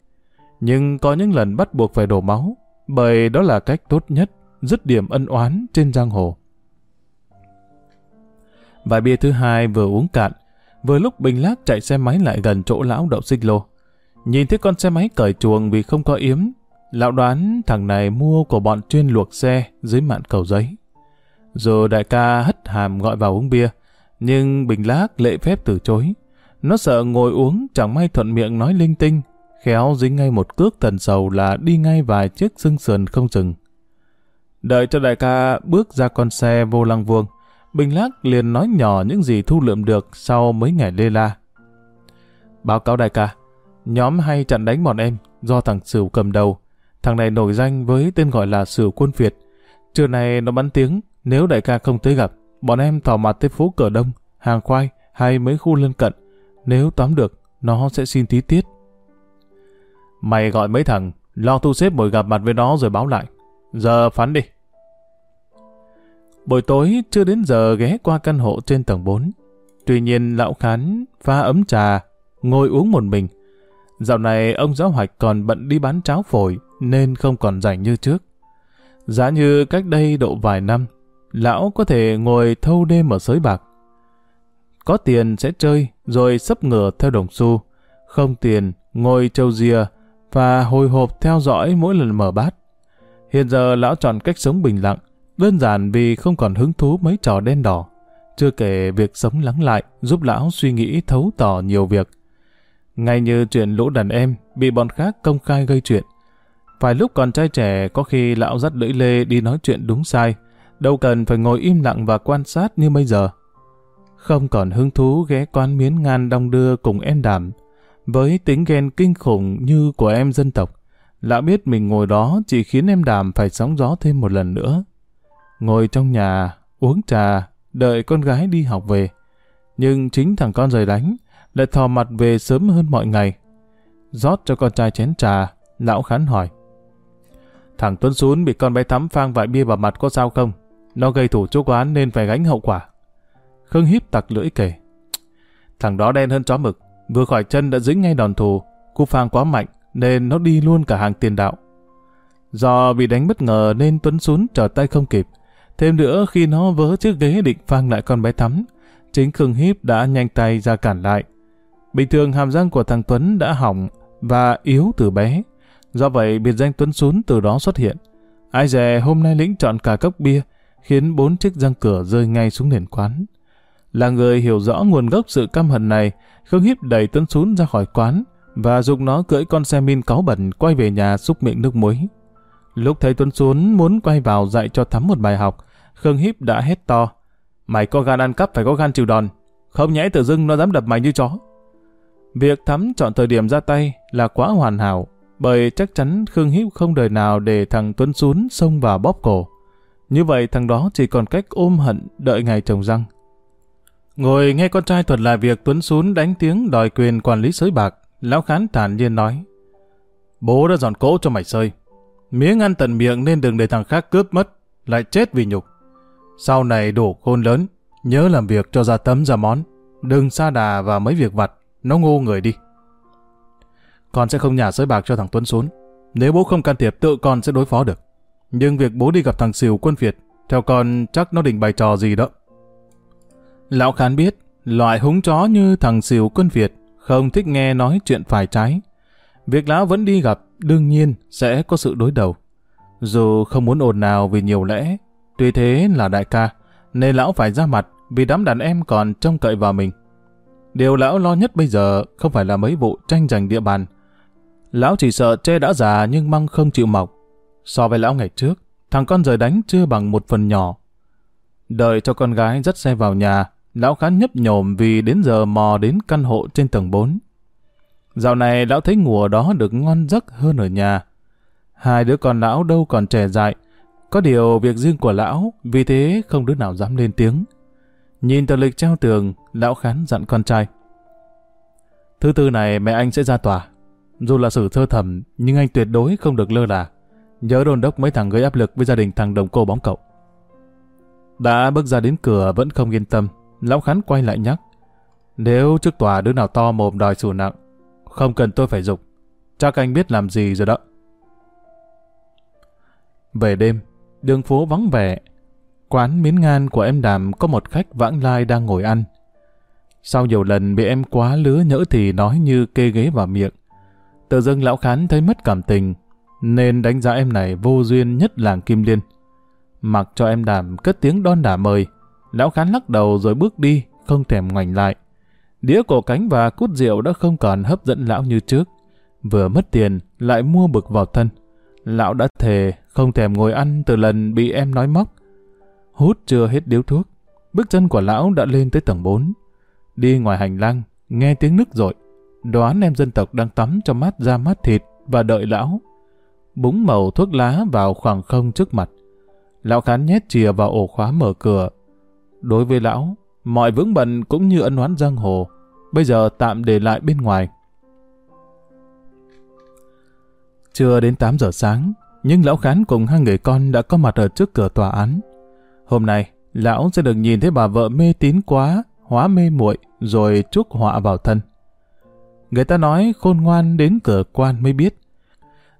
Nhưng có những lần bắt buộc phải đổ máu, bởi đó là cách tốt nhất, dứt điểm ân oán trên giang hồ. Vài bia thứ hai vừa uống cạn, vừa lúc Bình Lác chạy xe máy lại gần chỗ lão đậu xích lô. Nhìn thấy con xe máy cởi chuồng vì không có yếm, lão đoán thằng này mua của bọn chuyên luộc xe dưới mạn cầu giấy. Dù đại ca hất hàm gọi vào uống bia, nhưng Bình Lác lệ phép từ chối. Nó sợ ngồi uống chẳng may thuận miệng nói linh tinh, khéo dính ngay một cước tần sầu là đi ngay vài chiếc xương sườn không dừng. Đợi cho đại ca bước ra con xe vô lăng vuông, Bình Lác liền nói nhỏ những gì thu lượm được sau mấy ngày lê la. Báo cáo đại ca, nhóm hay chặn đánh bọn em do thằng Sửu cầm đầu. Thằng này nổi danh với tên gọi là Sửu Quân Việt. Trưa này nó bắn tiếng, nếu đại ca không tới gặp, bọn em thỏ mặt tới phố cửa Đông, Hàng Khoai hay mấy khu lân cận. Nếu tóm được, nó sẽ xin tí tiết. Mày gọi mấy thằng, lo thu xếp buổi gặp mặt với nó rồi báo lại. Giờ phán đi. Buổi tối chưa đến giờ ghé qua căn hộ trên tầng 4. Tuy nhiên lão khán pha ấm trà, ngồi uống một mình. Dạo này ông giáo hoạch còn bận đi bán cháo phổi nên không còn rảnh như trước. Giá như cách đây độ vài năm, lão có thể ngồi thâu đêm ở sới bạc. Có tiền sẽ chơi rồi sấp ngửa theo đồng xu. Không tiền, ngồi trâu rìa và hồi hộp theo dõi mỗi lần mở bát. Hiện giờ lão chọn cách sống bình lặng, Đơn giản vì không còn hứng thú mấy trò đen đỏ. Chưa kể việc sống lắng lại giúp lão suy nghĩ thấu tỏ nhiều việc. Ngay như chuyện lũ đàn em bị bọn khác công khai gây chuyện. Phải lúc còn trai trẻ có khi lão dắt lưỡi lê đi nói chuyện đúng sai. Đâu cần phải ngồi im lặng và quan sát như bây giờ. Không còn hứng thú ghé quán miến ngan đong đưa cùng em đàm. Với tính ghen kinh khủng như của em dân tộc, lão biết mình ngồi đó chỉ khiến em đàm phải sóng gió thêm một lần nữa ngồi trong nhà, uống trà, đợi con gái đi học về. Nhưng chính thằng con rời đánh, lại thò mặt về sớm hơn mọi ngày. rót cho con trai chén trà, lão khán hỏi. Thằng Tuấn Sún bị con bé Thắm phang vại bia vào mặt có sao không? Nó gây thủ chỗ quán nên phải gánh hậu quả. Khương híp tặc lưỡi kể. Thằng đó đen hơn chó mực, vừa khỏi chân đã dính ngay đòn thù, cú phang quá mạnh nên nó đi luôn cả hàng tiền đạo. Do bị đánh bất ngờ nên Tuấn Sún trở tay không kịp, Thêm nữa khi nó vớ chiếc ghế định phang lại con bé Thắm, chính Khương Hiếp đã nhanh tay ra cản lại. Bình thường hàm răng của thằng Tuấn đã hỏng và yếu từ bé. Do vậy biệt danh Tuấn Sún từ đó xuất hiện. Ai dè hôm nay lĩnh chọn cả cốc bia, khiến bốn chiếc răng cửa rơi ngay xuống nền quán. Là người hiểu rõ nguồn gốc sự căm hận này, Khương Hiếp đẩy Tuấn Sún ra khỏi quán và dùng nó cưỡi con xe min cáu bẩn quay về nhà xúc miệng nước muối. Lúc thấy Tuấn xuống muốn quay vào dạy cho Thắm một bài học, Khương Hiếp đã hét to. Mày có gan ăn cắp phải có gan chịu đòn. Không nhẽ tự dưng nó dám đập mày như chó. Việc Thắm chọn thời điểm ra tay là quá hoàn hảo, bởi chắc chắn Khương Hiếp không đời nào để thằng Tuấn xuống xông vào bóp cổ. Như vậy thằng đó chỉ còn cách ôm hận đợi ngày trồng răng. Ngồi nghe con trai thuật lại việc Tuấn Sún đánh tiếng đòi quyền quản lý sới bạc, Lão Khán thản nhiên nói. Bố đã dọn cỗ cho mày sơi. Miếng ăn tận miệng nên đừng để thằng khác cướp mất, lại chết vì nhục. Sau này đủ khôn lớn, nhớ làm việc cho ra tấm ra món. Đừng xa đà vào mấy việc vặt, nó ngu người đi. Con sẽ không nhả sới bạc cho thằng Tuấn xuống. Nếu bố không can thiệp tự con sẽ đối phó được. Nhưng việc bố đi gặp thằng xìu quân Việt, theo con chắc nó định bày trò gì đó. Lão Khán biết, loại húng chó như thằng xìu quân Việt không thích nghe nói chuyện phải trái. Việc lão vẫn đi gặp, đương nhiên sẽ có sự đối đầu. Dù không muốn ồn nào vì nhiều lẽ, Tuy thế là đại ca, nên lão phải ra mặt vì đám đàn em còn trông cậy vào mình. Điều lão lo nhất bây giờ không phải là mấy vụ tranh giành địa bàn. Lão chỉ sợ tre đã già nhưng măng không chịu mọc. So với lão ngày trước, thằng con rời đánh chưa bằng một phần nhỏ. Đợi cho con gái dắt xe vào nhà, lão khá nhấp nhổm vì đến giờ mò đến căn hộ trên tầng 4. Dạo này lão thấy ngủ ở đó được ngon giấc hơn ở nhà. Hai đứa con lão đâu còn trẻ dại, có điều việc riêng của lão, vì thế không đứa nào dám lên tiếng. Nhìn tờ lịch treo tường, lão khán dặn con trai. Thứ tư này mẹ anh sẽ ra tòa. Dù là sự thơ thầm, nhưng anh tuyệt đối không được lơ là. Nhớ đồn đốc mấy thằng gây áp lực với gia đình thằng đồng cô bóng cậu. Đã bước ra đến cửa vẫn không yên tâm, lão khán quay lại nhắc. Nếu trước tòa đứa nào to mồm đòi xử nặng, không cần tôi phải dục. Chắc anh biết làm gì rồi đó. Về đêm, đường phố vắng vẻ. quán miến ngan của em Đàm có một khách vãng lai đang ngồi ăn. Sau nhiều lần bị em quá lứa nhỡ thì nói như kê ghế vào miệng. Tự dưng lão khán thấy mất cảm tình, nên đánh giá em này vô duyên nhất làng Kim Liên. Mặc cho em Đàm cất tiếng đon đả mời, lão khán lắc đầu rồi bước đi, không thèm ngoảnh lại. Đĩa cổ cánh và cút rượu đã không còn hấp dẫn lão như trước. Vừa mất tiền, lại mua bực vào thân. Lão đã thề không thèm ngồi ăn từ lần bị em nói móc. Hút chưa hết điếu thuốc, bước chân của lão đã lên tới tầng 4. Đi ngoài hành lang, nghe tiếng nước rội, đoán em dân tộc đang tắm cho mát ra mát thịt và đợi lão. Búng màu thuốc lá vào khoảng không trước mặt. Lão khán nhét chìa vào ổ khóa mở cửa. Đối với lão, mọi vững bận cũng như ân oán giang hồ, bây giờ tạm để lại bên ngoài. Chưa đến 8 giờ sáng, nhưng lão khán cùng hai người con đã có mặt ở trước cửa tòa án. Hôm nay, lão sẽ được nhìn thấy bà vợ mê tín quá, hóa mê muội rồi chúc họa vào thân. Người ta nói khôn ngoan đến cửa quan mới biết.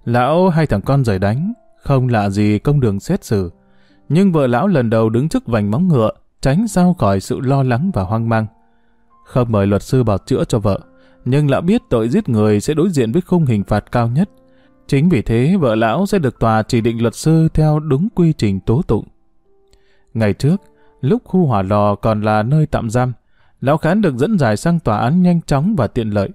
Lão hai thằng con rời đánh, không lạ gì công đường xét xử. Nhưng vợ lão lần đầu đứng trước vành móng ngựa, tránh sao khỏi sự lo lắng và hoang mang. Không mời luật sư bảo chữa cho vợ, nhưng lão biết tội giết người sẽ đối diện với khung hình phạt cao nhất. Chính vì thế vợ lão sẽ được tòa chỉ định luật sư theo đúng quy trình tố tụng. Ngày trước, lúc khu hỏa lò còn là nơi tạm giam, lão khán được dẫn giải sang tòa án nhanh chóng và tiện lợi.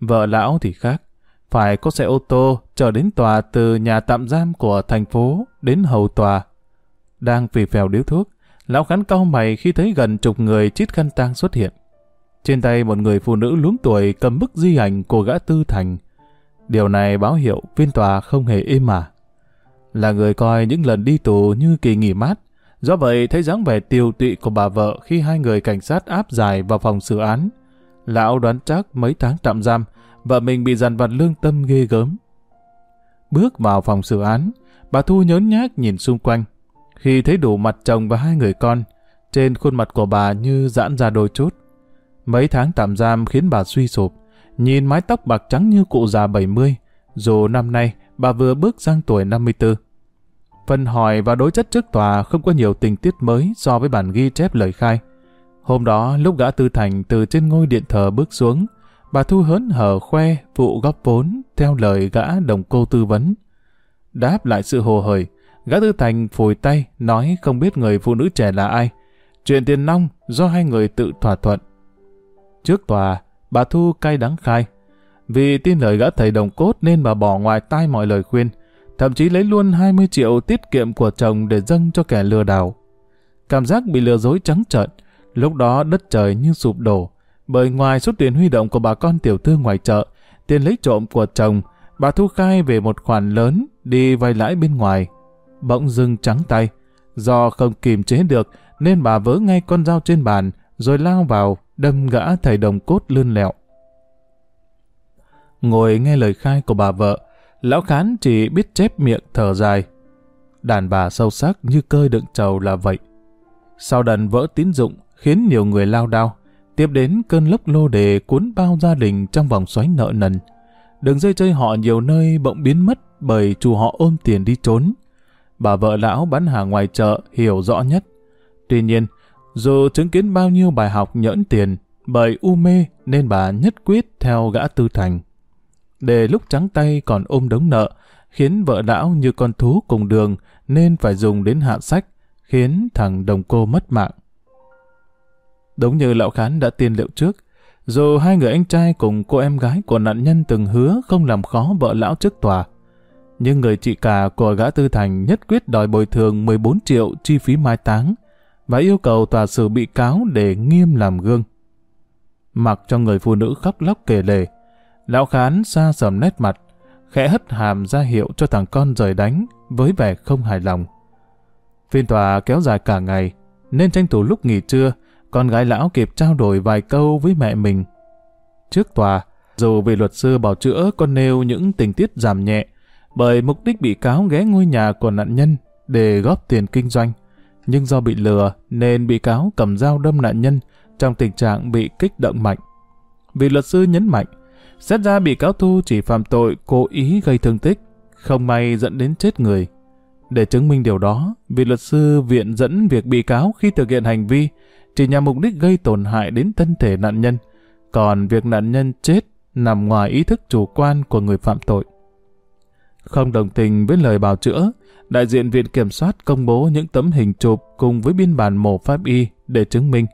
Vợ lão thì khác, phải có xe ô tô chở đến tòa từ nhà tạm giam của thành phố đến hầu tòa. Đang phì phèo điếu thuốc, lão khán cau mày khi thấy gần chục người chít khăn tang xuất hiện. Trên tay một người phụ nữ luống tuổi cầm bức di ảnh của gã tư thành. Điều này báo hiệu phiên tòa không hề êm mà. Là người coi những lần đi tù như kỳ nghỉ mát, Do vậy, thấy dáng vẻ tiêu tụy của bà vợ khi hai người cảnh sát áp giải vào phòng xử án. Lão đoán chắc mấy tháng tạm giam, vợ mình bị dằn vặt lương tâm ghê gớm. Bước vào phòng xử án, bà Thu nhớn nhác nhìn xung quanh. Khi thấy đủ mặt chồng và hai người con, trên khuôn mặt của bà như giãn ra đôi chút. Mấy tháng tạm giam khiến bà suy sụp, nhìn mái tóc bạc trắng như cụ già 70, dù năm nay bà vừa bước sang tuổi 54. Phần hỏi và đối chất trước tòa không có nhiều tình tiết mới so với bản ghi chép lời khai. Hôm đó, lúc gã Tư Thành từ trên ngôi điện thờ bước xuống, bà Thu hớn hở khoe vụ góp vốn theo lời gã đồng cô tư vấn. Đáp lại sự hồ hởi, gã Tư Thành phủi tay nói không biết người phụ nữ trẻ là ai. Chuyện tiền nong do hai người tự thỏa thuận. Trước tòa, bà Thu cay đắng khai. Vì tin lời gã thầy đồng cốt nên bà bỏ ngoài tai mọi lời khuyên, thậm chí lấy luôn 20 triệu tiết kiệm của chồng để dâng cho kẻ lừa đảo. Cảm giác bị lừa dối trắng trợn, lúc đó đất trời như sụp đổ, bởi ngoài số tiền huy động của bà con tiểu thư ngoài chợ, tiền lấy trộm của chồng, bà Thu khai về một khoản lớn đi vay lãi bên ngoài. Bỗng dưng trắng tay, do không kìm chế được nên bà vớ ngay con dao trên bàn rồi lao vào đâm gã thầy đồng cốt lươn lẹo. Ngồi nghe lời khai của bà vợ, Lão Khán chỉ biết chép miệng thở dài. Đàn bà sâu sắc như cơi đựng trầu là vậy. Sau đần vỡ tín dụng khiến nhiều người lao đao. Tiếp đến cơn lốc lô đề cuốn bao gia đình trong vòng xoáy nợ nần. Đường dây chơi họ nhiều nơi bỗng biến mất bởi chủ họ ôm tiền đi trốn. Bà vợ lão bán hàng ngoài chợ hiểu rõ nhất. Tuy nhiên, dù chứng kiến bao nhiêu bài học nhẫn tiền, bởi u mê nên bà nhất quyết theo gã tư thành để lúc trắng tay còn ôm đống nợ, khiến vợ lão như con thú cùng đường nên phải dùng đến hạ sách, khiến thằng đồng cô mất mạng. Đúng như lão khán đã tiên liệu trước, dù hai người anh trai cùng cô em gái của nạn nhân từng hứa không làm khó vợ lão trước tòa, nhưng người chị cả của gã tư thành nhất quyết đòi bồi thường 14 triệu chi phí mai táng và yêu cầu tòa xử bị cáo để nghiêm làm gương. Mặc cho người phụ nữ khóc lóc kể lể, Lão Khán xa sầm nét mặt, khẽ hất hàm ra hiệu cho thằng con rời đánh với vẻ không hài lòng. Phiên tòa kéo dài cả ngày, nên tranh thủ lúc nghỉ trưa, con gái lão kịp trao đổi vài câu với mẹ mình. Trước tòa, dù vị luật sư bảo chữa con nêu những tình tiết giảm nhẹ, bởi mục đích bị cáo ghé ngôi nhà của nạn nhân để góp tiền kinh doanh, nhưng do bị lừa nên bị cáo cầm dao đâm nạn nhân trong tình trạng bị kích động mạnh. Vị luật sư nhấn mạnh, Xét ra bị cáo Thu chỉ phạm tội cố ý gây thương tích, không may dẫn đến chết người. Để chứng minh điều đó, vị luật sư viện dẫn việc bị cáo khi thực hiện hành vi chỉ nhằm mục đích gây tổn hại đến thân thể nạn nhân, còn việc nạn nhân chết nằm ngoài ý thức chủ quan của người phạm tội. Không đồng tình với lời bào chữa, đại diện viện kiểm soát công bố những tấm hình chụp cùng với biên bản mổ pháp y để chứng minh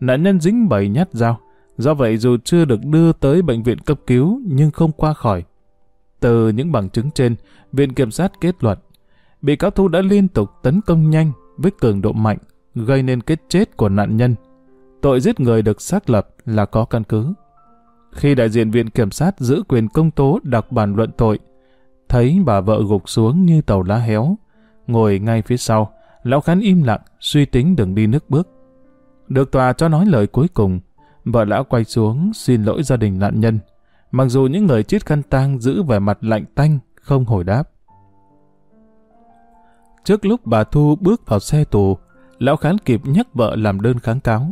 nạn nhân dính bảy nhát dao. Do vậy dù chưa được đưa tới bệnh viện cấp cứu nhưng không qua khỏi. Từ những bằng chứng trên, viện kiểm sát kết luận bị cáo Thu đã liên tục tấn công nhanh với cường độ mạnh, gây nên cái chết của nạn nhân. Tội giết người được xác lập là có căn cứ. Khi đại diện viện kiểm sát giữ quyền công tố đọc bản luận tội, thấy bà vợ gục xuống như tàu lá héo, ngồi ngay phía sau, lão khán im lặng, suy tính đường đi nước bước. Được tòa cho nói lời cuối cùng, vợ lão quay xuống xin lỗi gia đình nạn nhân, mặc dù những người chiết khăn tang giữ vẻ mặt lạnh tanh, không hồi đáp. Trước lúc bà Thu bước vào xe tù, lão khán kịp nhắc vợ làm đơn kháng cáo.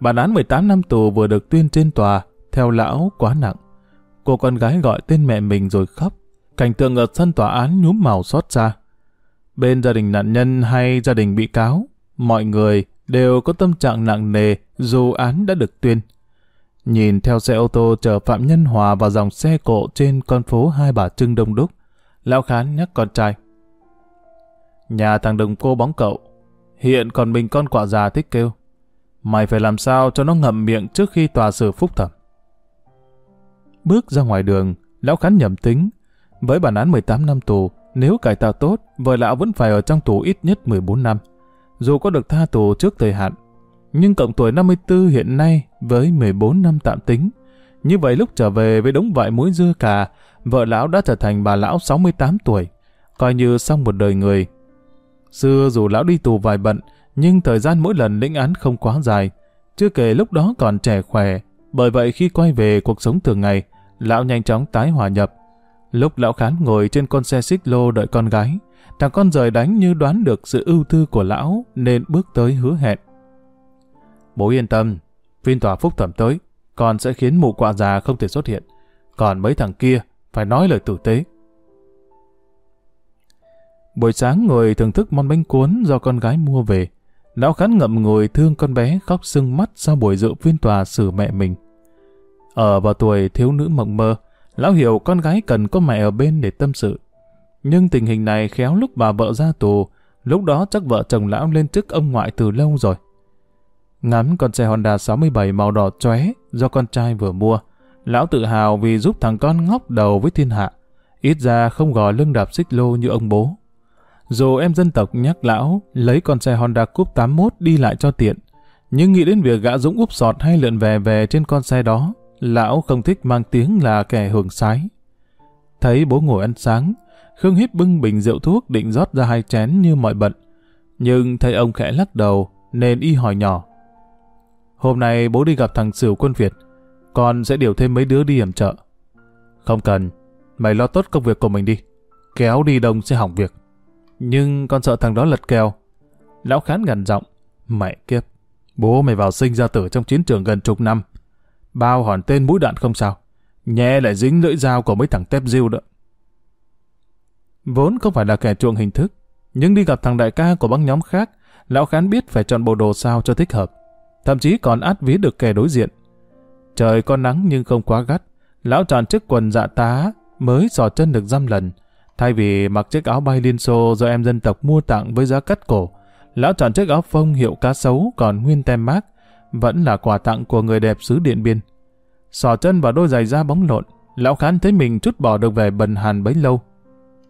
Bản án 18 năm tù vừa được tuyên trên tòa, theo lão quá nặng. Cô con gái gọi tên mẹ mình rồi khóc. Cảnh tượng ở sân tòa án nhúm màu xót xa. Bên gia đình nạn nhân hay gia đình bị cáo, mọi người đều có tâm trạng nặng nề dù án đã được tuyên. Nhìn theo xe ô tô chở Phạm Nhân Hòa vào dòng xe cộ trên con phố Hai Bà Trưng Đông Đúc, Lão Khán nhắc con trai. Nhà thằng Đồng cô bóng cậu, hiện còn mình con quạ già thích kêu. Mày phải làm sao cho nó ngậm miệng trước khi tòa xử phúc thẩm. Bước ra ngoài đường, Lão Khán nhầm tính. Với bản án 18 năm tù, nếu cải tạo tốt, vợ lão vẫn phải ở trong tù ít nhất 14 năm. Dù có được tha tù trước thời hạn, nhưng cộng tuổi 54 hiện nay với 14 năm tạm tính. Như vậy lúc trở về với đống vại muối dưa cà, vợ lão đã trở thành bà lão 68 tuổi, coi như xong một đời người. Xưa dù lão đi tù vài bận, nhưng thời gian mỗi lần lĩnh án không quá dài. Chưa kể lúc đó còn trẻ khỏe, bởi vậy khi quay về cuộc sống thường ngày, lão nhanh chóng tái hòa nhập. Lúc lão khán ngồi trên con xe xích lô đợi con gái, thằng con rời đánh như đoán được sự ưu tư của lão nên bước tới hứa hẹn. Bố yên tâm, phiên tòa phúc thẩm tới, con sẽ khiến mụ quạ già không thể xuất hiện. Còn mấy thằng kia phải nói lời tử tế. Buổi sáng ngồi thưởng thức món bánh cuốn do con gái mua về. Lão khán ngậm ngồi thương con bé khóc sưng mắt sau buổi dự phiên tòa xử mẹ mình. Ở vào tuổi thiếu nữ mộng mơ, lão hiểu con gái cần có mẹ ở bên để tâm sự. Nhưng tình hình này khéo lúc bà vợ ra tù, lúc đó chắc vợ chồng lão lên chức ông ngoại từ lâu rồi. Ngắm con xe Honda 67 màu đỏ chóe do con trai vừa mua. Lão tự hào vì giúp thằng con ngóc đầu với thiên hạ. Ít ra không gò lưng đạp xích lô như ông bố. Dù em dân tộc nhắc lão lấy con xe Honda Cup 81 đi lại cho tiện, nhưng nghĩ đến việc gã Dũng úp sọt hay lượn về về trên con xe đó, lão không thích mang tiếng là kẻ hưởng sái. Thấy bố ngồi ăn sáng, Khương Hiếp bưng bình rượu thuốc định rót ra hai chén như mọi bận. Nhưng thấy ông khẽ lắc đầu, nên y hỏi nhỏ. Hôm nay bố đi gặp thằng Sửu quân Việt, con sẽ điều thêm mấy đứa đi hiểm chợ. Không cần, mày lo tốt công việc của mình đi. Kéo đi đông sẽ hỏng việc. Nhưng con sợ thằng đó lật kèo. Lão khán gần giọng. Mẹ kiếp, bố mày vào sinh ra tử trong chiến trường gần chục năm. Bao hòn tên mũi đạn không sao. Nhẹ lại dính lưỡi dao của mấy thằng tép diêu đó. Vốn không phải là kẻ chuộng hình thức, nhưng đi gặp thằng đại ca của băng nhóm khác, lão khán biết phải chọn bộ đồ sao cho thích hợp. Thậm chí còn át ví được kẻ đối diện. Trời có nắng nhưng không quá gắt, lão chọn chiếc quần dạ tá mới sò chân được dăm lần. Thay vì mặc chiếc áo bay liên xô do em dân tộc mua tặng với giá cắt cổ, lão chọn chiếc áo phông hiệu cá sấu còn nguyên tem mát, vẫn là quà tặng của người đẹp xứ Điện Biên. Sò chân vào đôi giày da bóng lộn, lão khán thấy mình chút bỏ được vẻ bần hàn bấy lâu.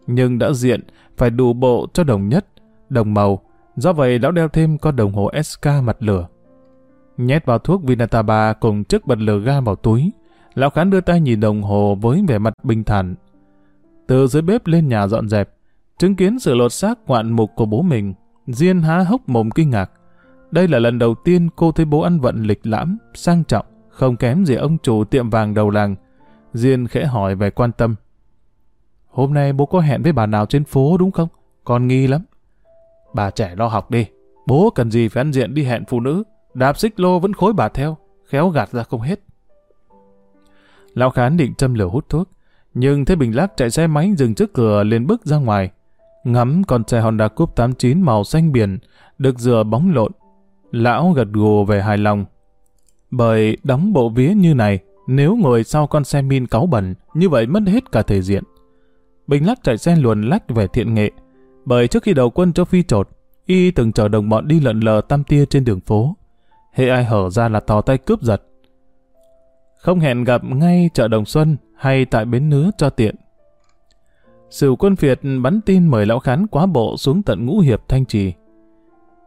Nhưng đã diện, phải đủ bộ cho đồng nhất, đồng màu, do vậy lão đeo thêm con đồng hồ SK mặt lửa. Nhét vào thuốc Vinataba cùng chiếc bật lửa ga vào túi, lão khán đưa tay nhìn đồng hồ với vẻ mặt bình thản. Từ dưới bếp lên nhà dọn dẹp, chứng kiến sự lột xác ngoạn mục của bố mình, Diên há hốc mồm kinh ngạc. Đây là lần đầu tiên cô thấy bố ăn vận lịch lãm, sang trọng, không kém gì ông chủ tiệm vàng đầu làng. Diên khẽ hỏi về quan tâm. Hôm nay bố có hẹn với bà nào trên phố đúng không? Con nghi lắm. Bà trẻ lo học đi. Bố cần gì phải ăn diện đi hẹn phụ nữ. Đạp xích lô vẫn khối bà theo. Khéo gạt ra không hết. Lão Khán định châm lửa hút thuốc. Nhưng thấy Bình Lắc chạy xe máy dừng trước cửa liền bước ra ngoài. Ngắm con xe Honda Cup 89 màu xanh biển, được rửa bóng lộn. Lão gật gù về hài lòng. Bởi đóng bộ vía như này, nếu ngồi sau con xe min cáu bẩn, như vậy mất hết cả thể diện. Bình Lắc chạy xe luồn lách về thiện nghệ. Bởi trước khi đầu quân cho phi trột, y từng chở đồng bọn đi lợn lờ tam tia trên đường phố. Hệ ai hở ra là tò tay cướp giật. Không hẹn gặp ngay chợ Đồng Xuân hay tại bến nứa cho tiện. Sửu quân Việt bắn tin mời lão khán quá bộ xuống tận ngũ hiệp thanh trì.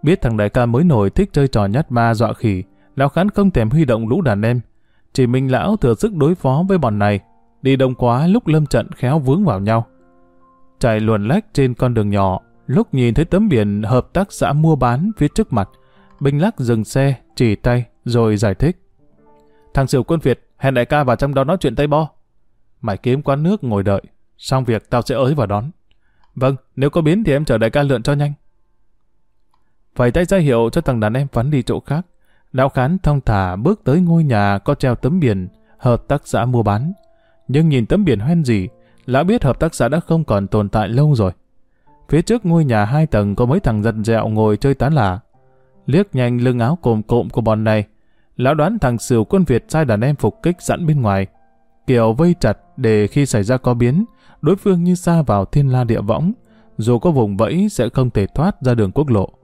Biết thằng đại ca mới nổi thích chơi trò nhát ma dọa khỉ, lão khán không thèm huy động lũ đàn em. Chỉ mình lão thừa sức đối phó với bọn này, đi đông quá lúc lâm trận khéo vướng vào nhau. Chạy luồn lách trên con đường nhỏ, lúc nhìn thấy tấm biển hợp tác xã mua bán phía trước mặt, Bình Lắc dừng xe, chỉ tay, rồi giải thích. Thằng Sửu quân Việt, hẹn đại ca vào trong đó nói chuyện tay bo. Mày kiếm quán nước ngồi đợi, xong việc tao sẽ ới vào đón. Vâng, nếu có biến thì em chờ đại ca lượn cho nhanh. Phải tay ra hiệu cho thằng đàn em phắn đi chỗ khác. Lão Khán thong thả bước tới ngôi nhà có treo tấm biển hợp tác xã mua bán. Nhưng nhìn tấm biển hoen gì, lão biết hợp tác xã đã không còn tồn tại lâu rồi. Phía trước ngôi nhà hai tầng có mấy thằng giật dẹo ngồi chơi tán lả. Liếc nhanh lưng áo cồm cộm của bọn này, lão đoán thằng Sửu quân Việt sai đàn em phục kích sẵn bên ngoài. Kiểu vây chặt để khi xảy ra có biến, đối phương như xa vào thiên la địa võng, dù có vùng vẫy sẽ không thể thoát ra đường quốc lộ.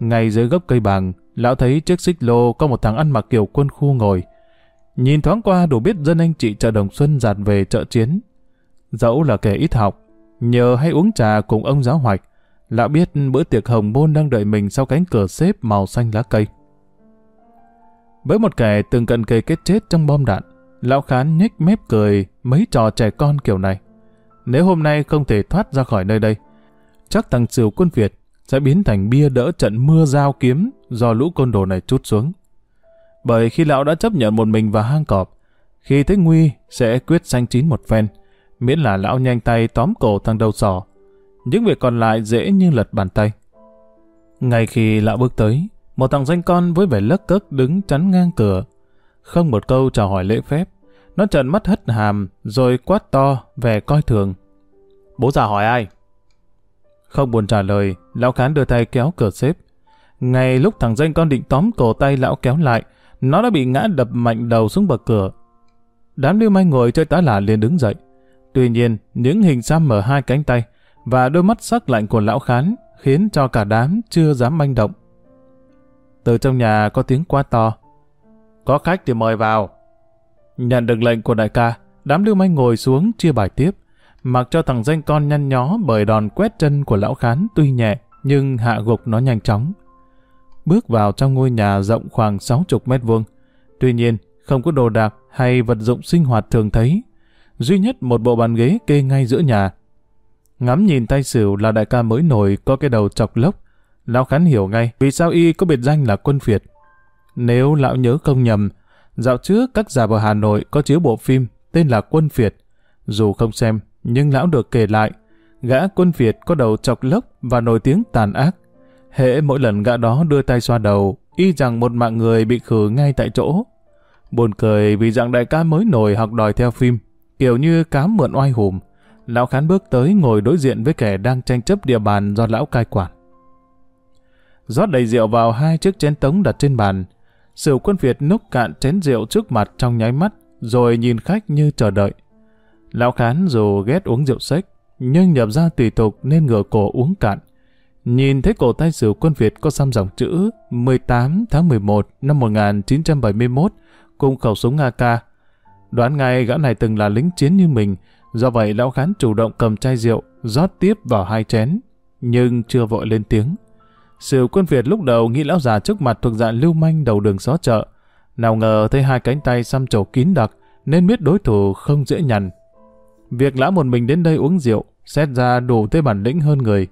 Ngay dưới gốc cây bàng, lão thấy chiếc xích lô có một thằng ăn mặc kiểu quân khu ngồi. Nhìn thoáng qua đủ biết dân anh chị chợ Đồng Xuân dạt về chợ chiến. Dẫu là kẻ ít học, nhờ hay uống trà cùng ông giáo hoạch, lão biết bữa tiệc hồng môn đang đợi mình sau cánh cửa xếp màu xanh lá cây. Với một kẻ từng cận kề kết chết trong bom đạn, lão khán nhếch mép cười mấy trò trẻ con kiểu này. Nếu hôm nay không thể thoát ra khỏi nơi đây, chắc thằng Sửu quân Việt sẽ biến thành bia đỡ trận mưa dao kiếm do lũ côn đồ này chút xuống. Bởi khi lão đã chấp nhận một mình vào hang cọp, khi thấy nguy sẽ quyết sanh chín một phen, miễn là lão nhanh tay tóm cổ thằng đầu sỏ. Những việc còn lại dễ như lật bàn tay. Ngay khi lão bước tới, một thằng danh con với vẻ lấc cấc đứng chắn ngang cửa. Không một câu chào hỏi lễ phép, nó trợn mắt hất hàm rồi quát to vẻ coi thường. Bố già hỏi ai? Không buồn trả lời, lão khán đưa tay kéo cửa xếp. Ngay lúc thằng danh con định tóm cổ tay lão kéo lại, nó đã bị ngã đập mạnh đầu xuống bậc cửa. Đám lưu manh ngồi chơi tá lả liền đứng dậy. Tuy nhiên, những hình xăm mở hai cánh tay và đôi mắt sắc lạnh của lão khán khiến cho cả đám chưa dám manh động. Từ trong nhà có tiếng quá to. Có khách thì mời vào. Nhận được lệnh của đại ca, đám lưu manh ngồi xuống chia bài tiếp mặc cho thằng danh con nhăn nhó bởi đòn quét chân của lão khán tuy nhẹ, nhưng hạ gục nó nhanh chóng. Bước vào trong ngôi nhà rộng khoảng 60 mét vuông. Tuy nhiên, không có đồ đạc hay vật dụng sinh hoạt thường thấy. Duy nhất một bộ bàn ghế kê ngay giữa nhà. Ngắm nhìn tay sửu là đại ca mới nổi có cái đầu chọc lốc. Lão khán hiểu ngay vì sao y có biệt danh là quân phiệt. Nếu lão nhớ không nhầm, dạo trước các giả ở Hà Nội có chiếu bộ phim tên là Quân Phiệt. Dù không xem, nhưng lão được kể lại, gã quân Việt có đầu chọc lốc và nổi tiếng tàn ác. Hệ mỗi lần gã đó đưa tay xoa đầu, y rằng một mạng người bị khử ngay tại chỗ. Buồn cười vì dạng đại ca mới nổi học đòi theo phim, kiểu như cám mượn oai hùm. Lão khán bước tới ngồi đối diện với kẻ đang tranh chấp địa bàn do lão cai quản. rót đầy rượu vào hai chiếc chén tống đặt trên bàn. Sửu quân Việt núc cạn chén rượu trước mặt trong nháy mắt, rồi nhìn khách như chờ đợi. Lão Khán dù ghét uống rượu sách, nhưng nhập ra tùy tục nên ngửa cổ uống cạn. Nhìn thấy cổ tay sử quân Việt có xăm dòng chữ 18 tháng 11 năm 1971 cùng khẩu súng AK. Đoán ngay gã này từng là lính chiến như mình, do vậy lão khán chủ động cầm chai rượu, rót tiếp vào hai chén, nhưng chưa vội lên tiếng. Sử quân Việt lúc đầu nghĩ lão già trước mặt thuộc dạng lưu manh đầu đường xó chợ. Nào ngờ thấy hai cánh tay xăm trổ kín đặc, nên biết đối thủ không dễ nhằn, Việc lão một mình đến đây uống rượu, xét ra đủ tới bản lĩnh hơn người.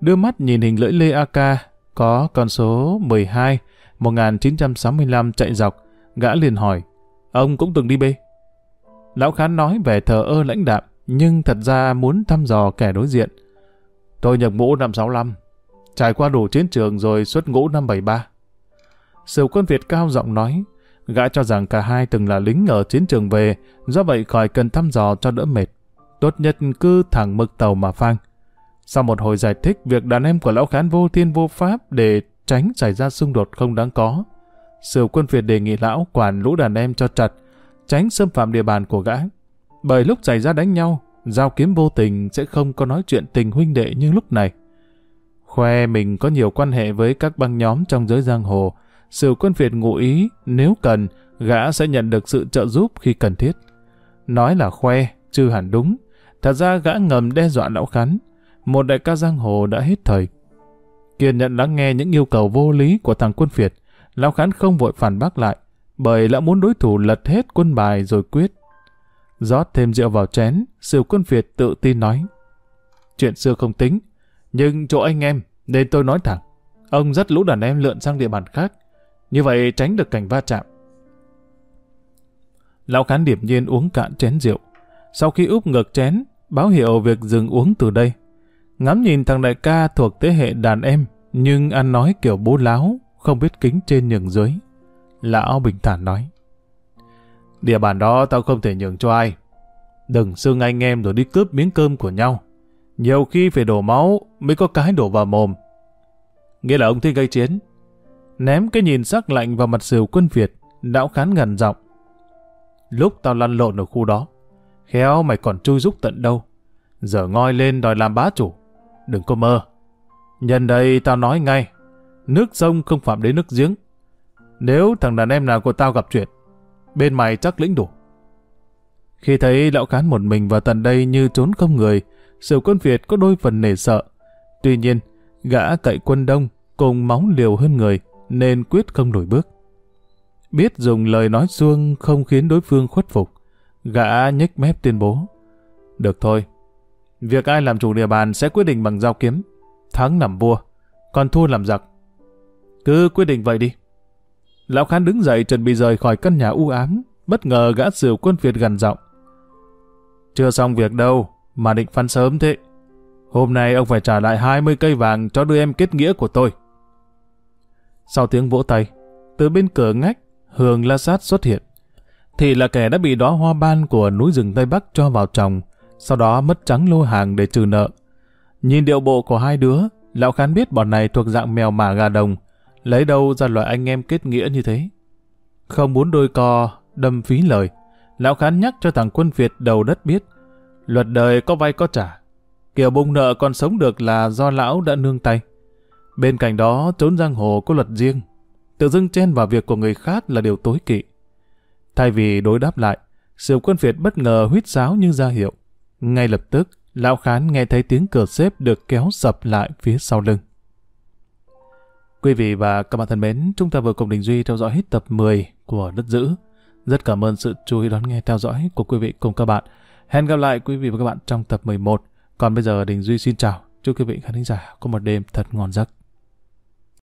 Đưa mắt nhìn hình lưỡi lê AK, có con số 12, 1965 chạy dọc, gã liền hỏi, ông cũng từng đi bê. Lão Khán nói về thờ ơ lãnh đạm, nhưng thật ra muốn thăm dò kẻ đối diện. Tôi nhập ngũ năm 65, trải qua đủ chiến trường rồi xuất ngũ năm 73. Sửu quân Việt cao giọng nói, Gã cho rằng cả hai từng là lính ở chiến trường về, do vậy khỏi cần thăm dò cho đỡ mệt. Tốt nhất cứ thẳng mực tàu mà phang. Sau một hồi giải thích việc đàn em của lão khán vô thiên vô pháp để tránh xảy ra xung đột không đáng có, Sửu quân Việt đề nghị lão quản lũ đàn em cho chặt, tránh xâm phạm địa bàn của gã. Bởi lúc xảy ra đánh nhau, giao kiếm vô tình sẽ không có nói chuyện tình huynh đệ như lúc này. Khoe mình có nhiều quan hệ với các băng nhóm trong giới giang hồ, Sửu quân Việt ngụ ý nếu cần, gã sẽ nhận được sự trợ giúp khi cần thiết. Nói là khoe, chưa hẳn đúng. Thật ra gã ngầm đe dọa lão khắn. Một đại ca giang hồ đã hết thời. Kiên nhận lắng nghe những yêu cầu vô lý của thằng quân Việt. Lão khán không vội phản bác lại, bởi lão muốn đối thủ lật hết quân bài rồi quyết. rót thêm rượu vào chén, siêu quân Việt tự tin nói. Chuyện xưa không tính, nhưng chỗ anh em, nên tôi nói thẳng. Ông rất lũ đàn em lượn sang địa bàn khác, như vậy tránh được cảnh va chạm. Lão khán điệp nhiên uống cạn chén rượu. Sau khi úp ngược chén, báo hiệu việc dừng uống từ đây. Ngắm nhìn thằng đại ca thuộc thế hệ đàn em, nhưng ăn nói kiểu bố láo, không biết kính trên nhường dưới. Lão bình thản nói. Địa bàn đó tao không thể nhường cho ai. Đừng xương anh em rồi đi cướp miếng cơm của nhau. Nhiều khi phải đổ máu mới có cái đổ vào mồm. Nghĩa là ông thích gây chiến. Ném cái nhìn sắc lạnh vào mặt sườn quân Việt, lão khán ngần giọng. Lúc tao lăn lộn ở khu đó, khéo mày còn chui rúc tận đâu. Giờ ngoi lên đòi làm bá chủ. Đừng có mơ. Nhân đây tao nói ngay, nước sông không phạm đến nước giếng. Nếu thằng đàn em nào của tao gặp chuyện, bên mày chắc lĩnh đủ. Khi thấy lão khán một mình vào tận đây như trốn không người, sự quân Việt có đôi phần nể sợ. Tuy nhiên, gã cậy quân đông cùng máu liều hơn người, nên quyết không đổi bước. Biết dùng lời nói xuông không khiến đối phương khuất phục, gã nhếch mép tuyên bố. Được thôi, việc ai làm chủ địa bàn sẽ quyết định bằng dao kiếm, thắng làm vua, còn thua làm giặc. Cứ quyết định vậy đi. Lão Khán đứng dậy chuẩn bị rời khỏi căn nhà u ám, bất ngờ gã sửu quân Việt gần giọng. Chưa xong việc đâu, mà định phân sớm thế. Hôm nay ông phải trả lại 20 cây vàng cho đứa em kết nghĩa của tôi. Sau tiếng vỗ tay, từ bên cửa ngách, Hường La Sát xuất hiện. Thị là kẻ đã bị đóa hoa ban của núi rừng Tây Bắc cho vào trồng, sau đó mất trắng lô hàng để trừ nợ. Nhìn điệu bộ của hai đứa, lão khán biết bọn này thuộc dạng mèo mả gà đồng, lấy đâu ra loại anh em kết nghĩa như thế. Không muốn đôi co, đâm phí lời, lão khán nhắc cho thằng quân Việt đầu đất biết, luật đời có vay có trả, kiểu bùng nợ còn sống được là do lão đã nương tay. Bên cạnh đó, trốn giang hồ có luật riêng. Tự dưng chen vào việc của người khác là điều tối kỵ. Thay vì đối đáp lại, Sửu quân Việt bất ngờ huýt sáo như ra hiệu. Ngay lập tức, lão khán nghe thấy tiếng cửa xếp được kéo sập lại phía sau lưng. Quý vị và các bạn thân mến, chúng ta vừa cùng Đình Duy theo dõi hết tập 10 của Đất Dữ. Rất cảm ơn sự chú ý đón nghe theo dõi của quý vị cùng các bạn. Hẹn gặp lại quý vị và các bạn trong tập 11. Còn bây giờ Đình Duy xin chào. Chúc quý vị khán giả có một đêm thật ngon giấc.